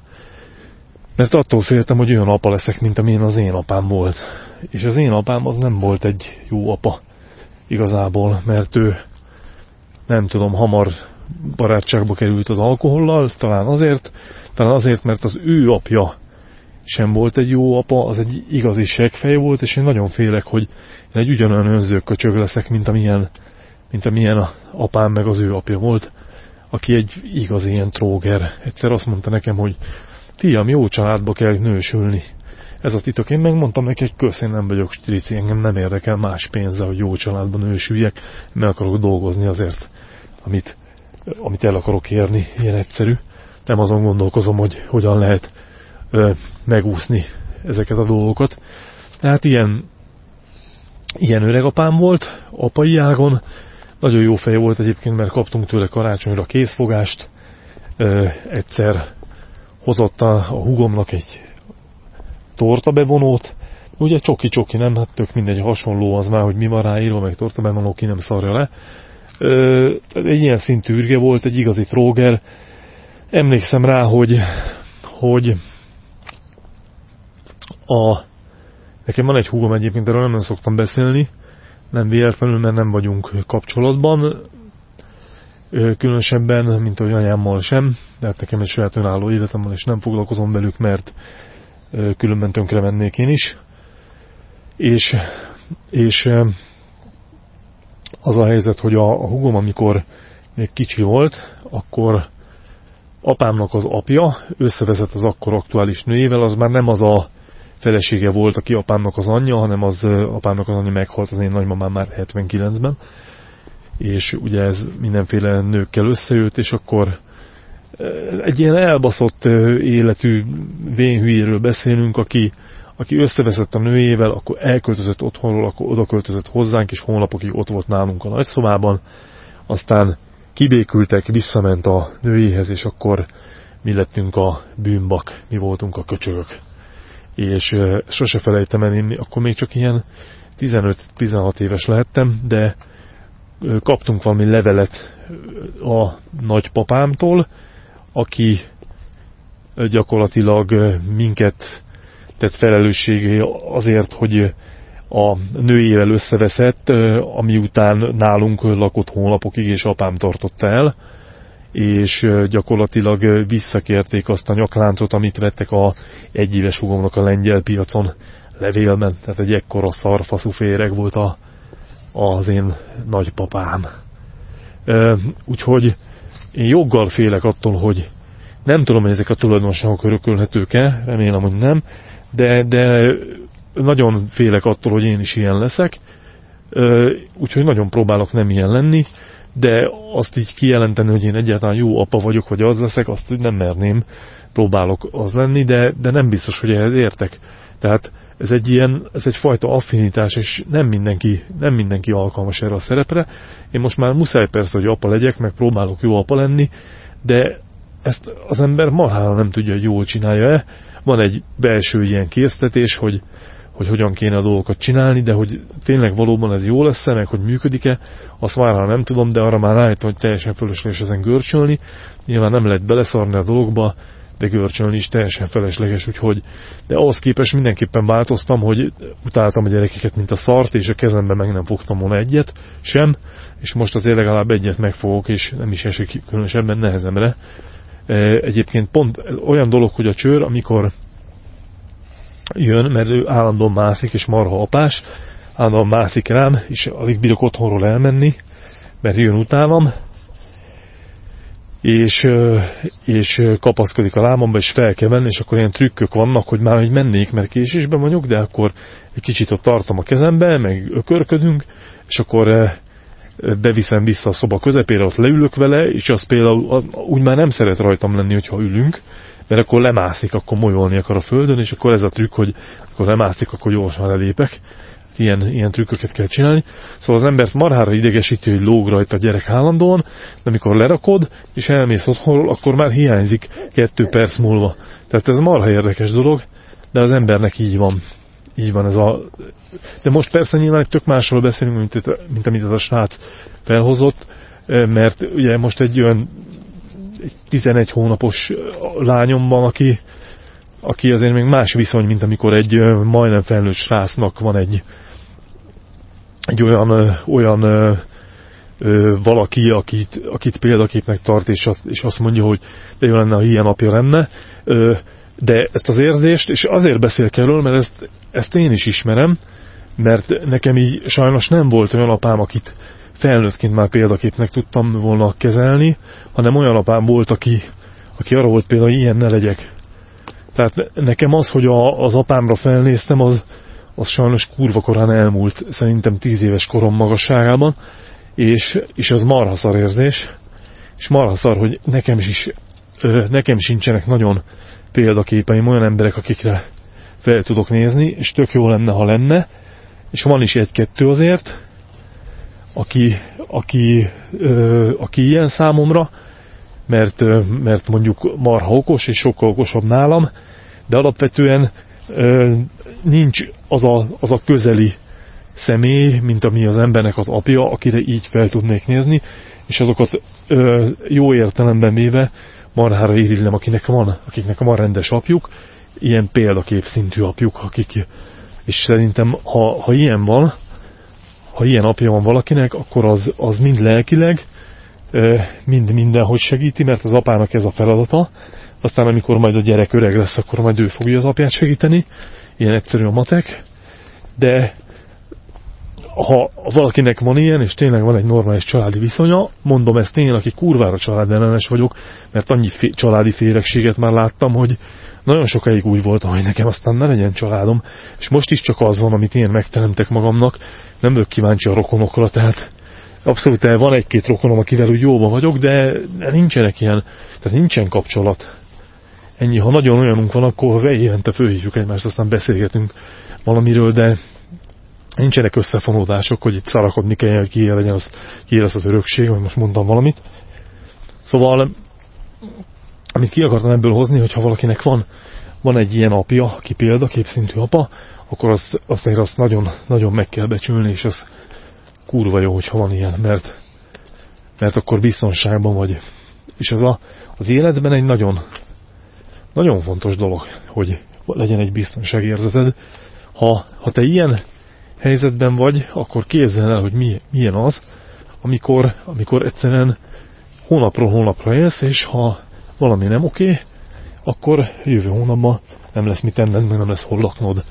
[SPEAKER 1] mert attól féltem, hogy olyan apa leszek, mint amilyen az én apám volt. És az én apám az nem volt egy jó apa igazából, mert ő nem tudom, hamar barátságba került az alkohollal, talán azért, talán azért, mert az ő apja sem volt egy jó apa, az egy igazi segfej volt, és én nagyon félek, hogy én egy ugyanolyan önzők köcsög leszek, mint amilyen, mint amilyen a apám meg az ő apja volt, aki egy igazi ilyen tróger. Egyszer azt mondta nekem, hogy fiam, jó családba kell nősülni. Ez a titok. Én megmondtam neki, hogy kösz, én nem vagyok strici, engem nem érdekel más pénze, hogy jó családban nősüljek, meg akarok dolgozni azért, amit, amit el akarok érni, ilyen egyszerű. Nem azon gondolkozom, hogy hogyan lehet ö, megúszni ezeket a dolgokat. Tehát ilyen, ilyen öregapám volt, apai ágon, nagyon jó fej volt egyébként, mert kaptunk tőle karácsonyra készfogást, ö, egyszer hozott a, a hugomnak egy torta bevonót, ugye csoki-csoki, nem? Hát tök mindegy, hasonló az már, hogy mi van ráírva, meg torta bevonó, ki nem szarja le. Egy ilyen szintű ürge volt, egy igazi tróger. Emlékszem rá, hogy, hogy a, nekem van egy húgom egyébként, erről nem szoktam beszélni, nem véletlenül, mert nem vagyunk kapcsolatban, különösebben, mint ahogy anyámmal sem, de hát nekem egy saját önálló életem van, és nem foglalkozom velük, mert különben tönkre mennék én is. És, és az a helyzet, hogy a, a hugom, amikor még kicsi volt, akkor apámnak az apja összevezett az akkor aktuális nőjével, az már nem az a felesége volt, aki apámnak az anyja, hanem az apámnak az anyja meghalt az én nagymamám már 79-ben, és ugye ez mindenféle nőkkel összejött, és akkor egy ilyen elbaszott életű vénhülyéről beszélünk, aki, aki összeveszett a nőjével, akkor elköltözött otthonról, akkor oda költözött hozzánk, és hónapokig ott volt nálunk a nagyszobában, aztán kibékültek, visszament a nőjéhez, és akkor mi lettünk a bűnbak, mi voltunk a köcsögök. És sose felejtem el, én akkor még csak ilyen 15-16 éves lehettem, de kaptunk valami levelet a nagypapámtól, aki gyakorlatilag minket tett felelősségé azért, hogy a nőjével összeveszett, ami után nálunk lakott hónapokig, és apám tartotta el, és gyakorlatilag visszakérték azt a nyakláncot, amit vettek a egyéves hugomnak a lengyel piacon levélben, tehát egy ekkora szarfaszú féreg volt a, az én nagypapám. Úgyhogy én joggal félek attól, hogy nem tudom, hogy ezek a tulajdonságok örökölhetők-e, remélem, hogy nem, de, de nagyon félek attól, hogy én is ilyen leszek, úgyhogy nagyon próbálok nem ilyen lenni, de azt így kijelenteni, hogy én egyáltalán jó apa vagyok, vagy az leszek, azt nem merném, próbálok az lenni, de, de nem biztos, hogy ehhez értek. Tehát ez egy ilyen, ez egyfajta affinitás, és nem mindenki, nem mindenki alkalmas erre a szerepre. Én most már muszáj persze, hogy apa legyek, meg próbálok jó apa lenni, de ezt az ember marhára nem tudja, hogy jól csinálja-e. Van egy belső ilyen késztetés, hogy, hogy hogyan kéne a dolgokat csinálni, de hogy tényleg valóban ez jó lesz-e, meg hogy működik-e, azt már nem tudom, de arra már rájöttem, hogy teljesen fölösleges ezen görcsölni. Nyilván nem lehet beleszarni a dologba, de görcsölni is teljesen felesleges, úgyhogy de ahhoz képest mindenképpen változtam, hogy utáltam a gyerekeket, mint a szart, és a kezembe meg nem fogtam volna egyet, sem, és most azért legalább egyet megfogok, és nem is esik különösebben nehezemre. Egyébként pont olyan dolog, hogy a csőr, amikor jön, mert ő állandóan mászik, és marha apás, állandóan mászik rám, és alig bírok otthonról elmenni, mert jön utánam, és, és kapaszkodik a lábamba, és fel kell venni, és akkor ilyen trükkök vannak, hogy már hogy mennék, mert késésben vagyok, de akkor egy kicsit ott tartom a kezembe, meg ökörködünk, és akkor beviszem vissza a szoba közepére, ott leülök vele, és az például az, úgy már nem szeret rajtam lenni, hogyha ülünk, mert akkor lemászik, akkor molyolni akar a földön, és akkor ez a trükk, hogy akkor lemászik, akkor gyorsan elépek ilyen, ilyen trükköket kell csinálni. Szóval az embert marhára idegesíti, hogy lóg rajta a gyerek állandóan, de amikor lerakod, és elmész otthonról, akkor már hiányzik kettő perc múlva. Tehát ez marha érdekes dolog, de az embernek így van. Így van ez a... De most persze nyilván egy tök másról beszélünk, mint, mint amit ez a srác felhozott, mert ugye most egy olyan 11 hónapos lányom van, aki, aki azért még más viszony, mint amikor egy majdnem felnőtt srácnak van egy, egy olyan, olyan valaki, akit, akit példaképnek tart, és azt, és azt mondja, hogy de jó lenne, ha ilyen apja lenne. De ezt az érzést, és azért beszélek erről, mert ezt, ezt én is ismerem, mert nekem így sajnos nem volt olyan apám, akit felnőttként már példaképnek tudtam volna kezelni, hanem olyan apám volt, aki, aki arra volt például, hogy ilyen ne legyek. Tehát nekem az, hogy a, az apámra felnéztem, az, az sajnos kurva korán elmúlt, szerintem tíz éves korom magasságában, és, és az marhaszar érzés, és marhaszar, hogy nekem is, nekem sincsenek nagyon példaképeim, olyan emberek, akikre fel tudok nézni, és tök jó lenne, ha lenne, és van is egy-kettő azért, aki, aki, ö, aki ilyen számomra, mert, ö, mert mondjuk marha okos, és sokkal okosabb nálam, de alapvetően ö, nincs az a, az a közeli személy, mint ami az embernek az apja, akire így fel tudnék nézni, és azokat ö, jó értelemben véve marhára irigylem, akinek van, akiknek van rendes apjuk, ilyen példakép szintű apjuk, akik, és szerintem, ha, ha ilyen van, ha ilyen apja van valakinek, akkor az, az mind lelkileg, mind mindenhogy segíti, mert az apának ez a feladata, aztán amikor majd a gyerek öreg lesz, akkor majd ő fogja az apját segíteni, ilyen egyszerű a matek, de ha valakinek van ilyen, és tényleg van egy normális családi viszonya, mondom ezt én, aki kurvára családellenes vagyok, mert annyi fé családi féregséget már láttam, hogy nagyon sokáig úgy voltam, hogy nekem aztán ne legyen családom, és most is csak az van, amit én megteremtek magamnak, nem vagyok kíváncsi a rokonokra, tehát abszolút van egy-két rokonom, akivel úgy jóban vagyok, de nincsenek ilyen, tehát nincsen kapcsolat. Ennyi, ha nagyon olyanunk van, akkor évente fölhívjuk egymást, aztán beszélgetünk valamiről, de nincsenek összefonódások, hogy itt szarakodni kell, hogy ki legyen az, ki lesz az örökség, vagy most mondtam valamit. Szóval, amit ki akartam ebből hozni, hogyha valakinek van, van egy ilyen apja, aki példaképszintű apa, akkor az, azért azt nagyon, nagyon meg kell becsülni, és az kurva jó, hogyha van ilyen, mert, mert akkor biztonságban vagy. És az a, az életben egy nagyon, nagyon fontos dolog, hogy legyen egy biztonságérzeted. Ha, ha te ilyen helyzetben vagy, akkor képzeld el, hogy milyen az, amikor, amikor egyszerűen hónapról hónapra élsz, és ha valami nem oké, akkor jövő hónapban nem lesz mit tenned, meg nem lesz hol laknod.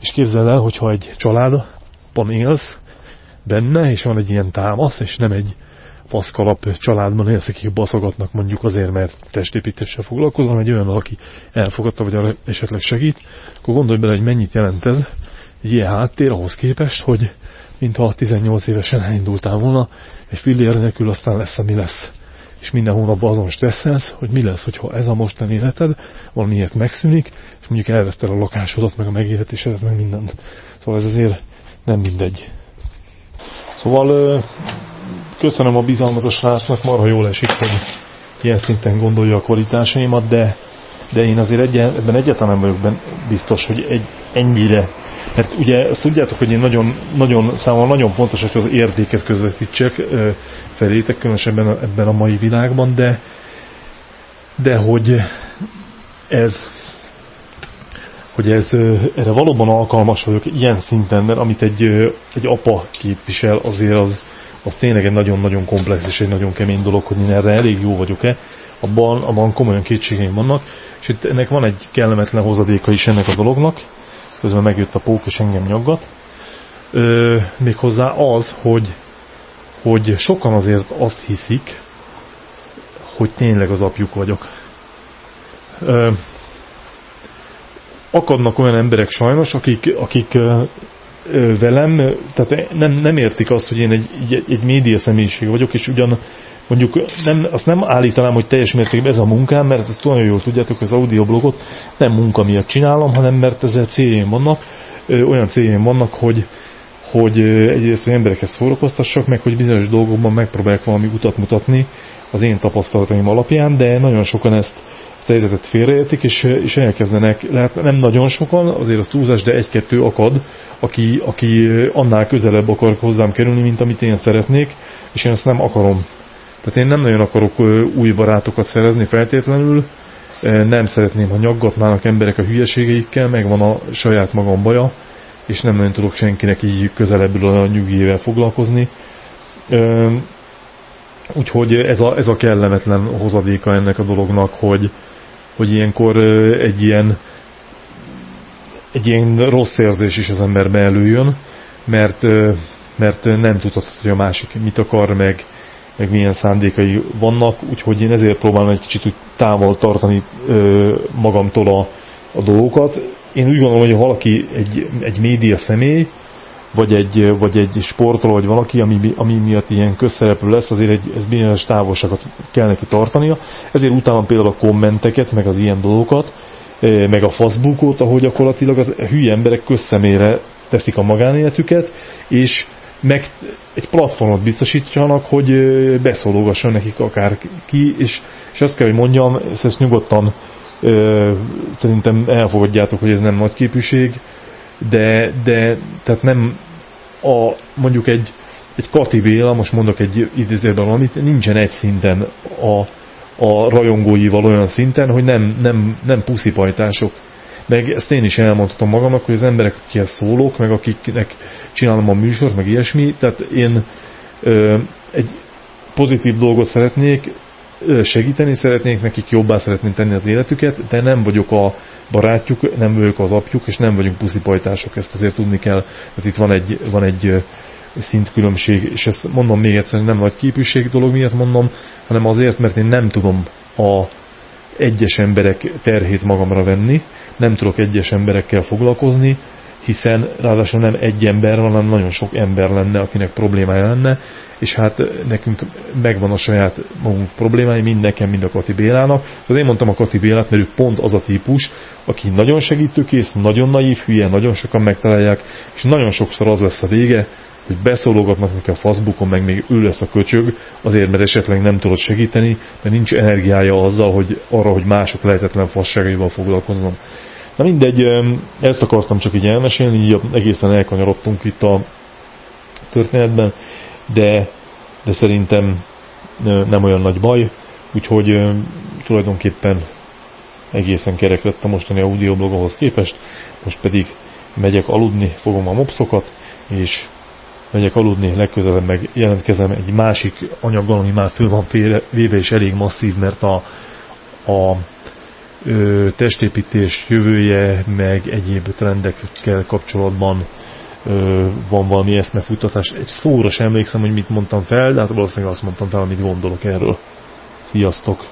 [SPEAKER 1] És képzeld el, hogyha egy családban élsz benne, és van egy ilyen támasz, és nem egy paszkalap családban élsz, akik baszogatnak mondjuk azért, mert testépítéssel foglalkozom, egy olyan, aki elfogadta, vagy esetleg segít, akkor gondolj bele, hogy mennyit jelent ez, egy ilyen háttér ahhoz képest, hogy mintha 18 évesen elindultál volna, és fillér nélkül aztán lesz, ami lesz. És minden hónapban azon stresszelsz, hogy mi lesz, hogyha ez a mostani életed valamiért megszűnik, és mondjuk elvesztel a lakásodat, meg a megélhetésedet, meg mindent. Szóval ez azért nem mindegy. Szóval köszönöm a bizalmat a srácnak, marha jól esik, hogy ilyen szinten gondolja a kvalitásaimat, de, de én azért egyen, ebben egyáltalán nem vagyok benne biztos, hogy egy, ennyire mert ugye azt tudjátok, hogy én nagyon, nagyon számomra nagyon fontos, hogy az értéket közvetítsek felétek, különösen ebben a, ebben a mai világban, de, de hogy ez hogy ez erre valóban alkalmas vagyok ilyen szinten, mert amit egy, egy apa képvisel, azért az, az tényleg egy nagyon-nagyon komplex és egy nagyon kemény dolog, hogy én erre elég jó vagyok-e. Abban, abban komolyan kétségeim vannak, és itt ennek van egy kellemetlen hozadéka is ennek a dolognak, közben megjött a pók és engem nyaggat. Ö, méghozzá az, hogy, hogy sokan azért azt hiszik, hogy tényleg az apjuk vagyok. Ö, akadnak olyan emberek sajnos, akik, akik ö, velem, tehát nem, nem értik azt, hogy én egy, egy, egy média személyiség vagyok, és ugyan mondjuk nem, azt nem állítanám, hogy teljes mértékben ez a munkám, mert ezt nagyon jól tudjátok, az audioblogot nem munka miatt csinálom, hanem mert ezzel céljaim vannak, olyan céljaim vannak, hogy, hogy egyrészt, hogy embereket szórakoztassak, meg hogy bizonyos dolgokban megpróbálják valami utat mutatni az én tapasztalataim alapján, de nagyon sokan ezt a helyzetet félreértik, és, és elkezdenek, lehet nem nagyon sokan, azért az túlzás, de egy-kettő akad, aki, aki annál közelebb akar hozzám kerülni, mint amit én szeretnék, és én ezt nem akarom. Tehát én nem nagyon akarok új barátokat szerezni feltétlenül, nem szeretném, ha nyaggatnának emberek a hülyeségeikkel, megvan a saját magam baja, és nem nagyon tudok senkinek így közelebbül a nyugével foglalkozni. Úgyhogy ez a, ez a kellemetlen hozadéka ennek a dolognak, hogy, hogy ilyenkor egy ilyen, egy ilyen rossz érzés is az emberbe előjön, mert, mert nem tudhatod, hogy a másik mit akar, meg, meg milyen szándékai vannak, úgyhogy én ezért próbálom egy kicsit úgy távol tartani ö, magamtól a, a dolgokat. Én úgy gondolom, hogy ha valaki egy, egy média személy, vagy egy, vagy egy sportoló, vagy valaki, ami, ami miatt ilyen közszereplő lesz, azért egy, ez bizonyos távolságot kell neki tartania. Ezért utálom például a kommenteket, meg az ilyen dolgokat, meg a Facebookot, ahol gyakorlatilag az hülye emberek közszemére teszik a magánéletüket, és meg egy platformot biztosítsanak, hogy beszólogasson nekik akár ki, és, és azt kell, hogy mondjam, ezt, ezt nyugodtan ö, szerintem elfogadjátok, hogy ez nem nagy képűség, de, de tehát nem a, mondjuk egy, egy Kati Béla, most mondok egy idézőben valamit, nincsen egy szinten a, a rajongóival olyan szinten, hogy nem, nem, nem puszipajtások meg ezt én is elmondhatom magamnak, hogy az emberek, akikhez szólok, meg akiknek csinálom a műsort, meg ilyesmi, tehát én ö, egy pozitív dolgot szeretnék, segíteni szeretnék nekik, jobbá szeretnénk tenni az életüket, de nem vagyok a barátjuk, nem vagyok az apjuk, és nem vagyunk puszipajtások, ezt azért tudni kell, mert itt van egy, van egy szintkülönbség, és ezt mondom még egyszer, nem nagy képűség dolog miatt mondom, hanem azért, mert én nem tudom a egyes emberek terhét magamra venni, nem tudok egyes emberekkel foglalkozni, hiszen ráadásul nem egy ember van, hanem nagyon sok ember lenne, akinek problémája lenne, és hát nekünk megvan a saját magunk problémái, mind nekem, mind a Kati Bélának. Az én mondtam a Kati Bélát, mert ő pont az a típus, aki nagyon segítőkész, nagyon naív, hülye, nagyon sokan megtalálják, és nagyon sokszor az lesz a vége, hogy beszólogatnak neki a Facebookon, meg még ő lesz a köcsög, azért, mert esetleg nem tudod segíteni, mert nincs energiája azzal, hogy arra, hogy mások lehetetlen fasságaival foglalkoznom. Na mindegy, ezt akartam csak így elmesélni, így egészen elkanyarodtunk itt a történetben, de, de szerintem nem olyan nagy baj, úgyhogy tulajdonképpen egészen kerek lett a mostani audiobloghoz képest, most pedig megyek aludni, fogom a mopszokat, és megyek aludni, legközelebb meg jelentkezem egy másik anyaggal, ami már föl van félre, véve és elég masszív, mert a, a ö, testépítés jövője, meg egyéb trendekkel kapcsolatban ö, van valami eszmefuttatás. Egy szóra sem emlékszem, hogy mit mondtam fel, de hát valószínűleg azt mondtam fel, amit gondolok erről. Sziasztok!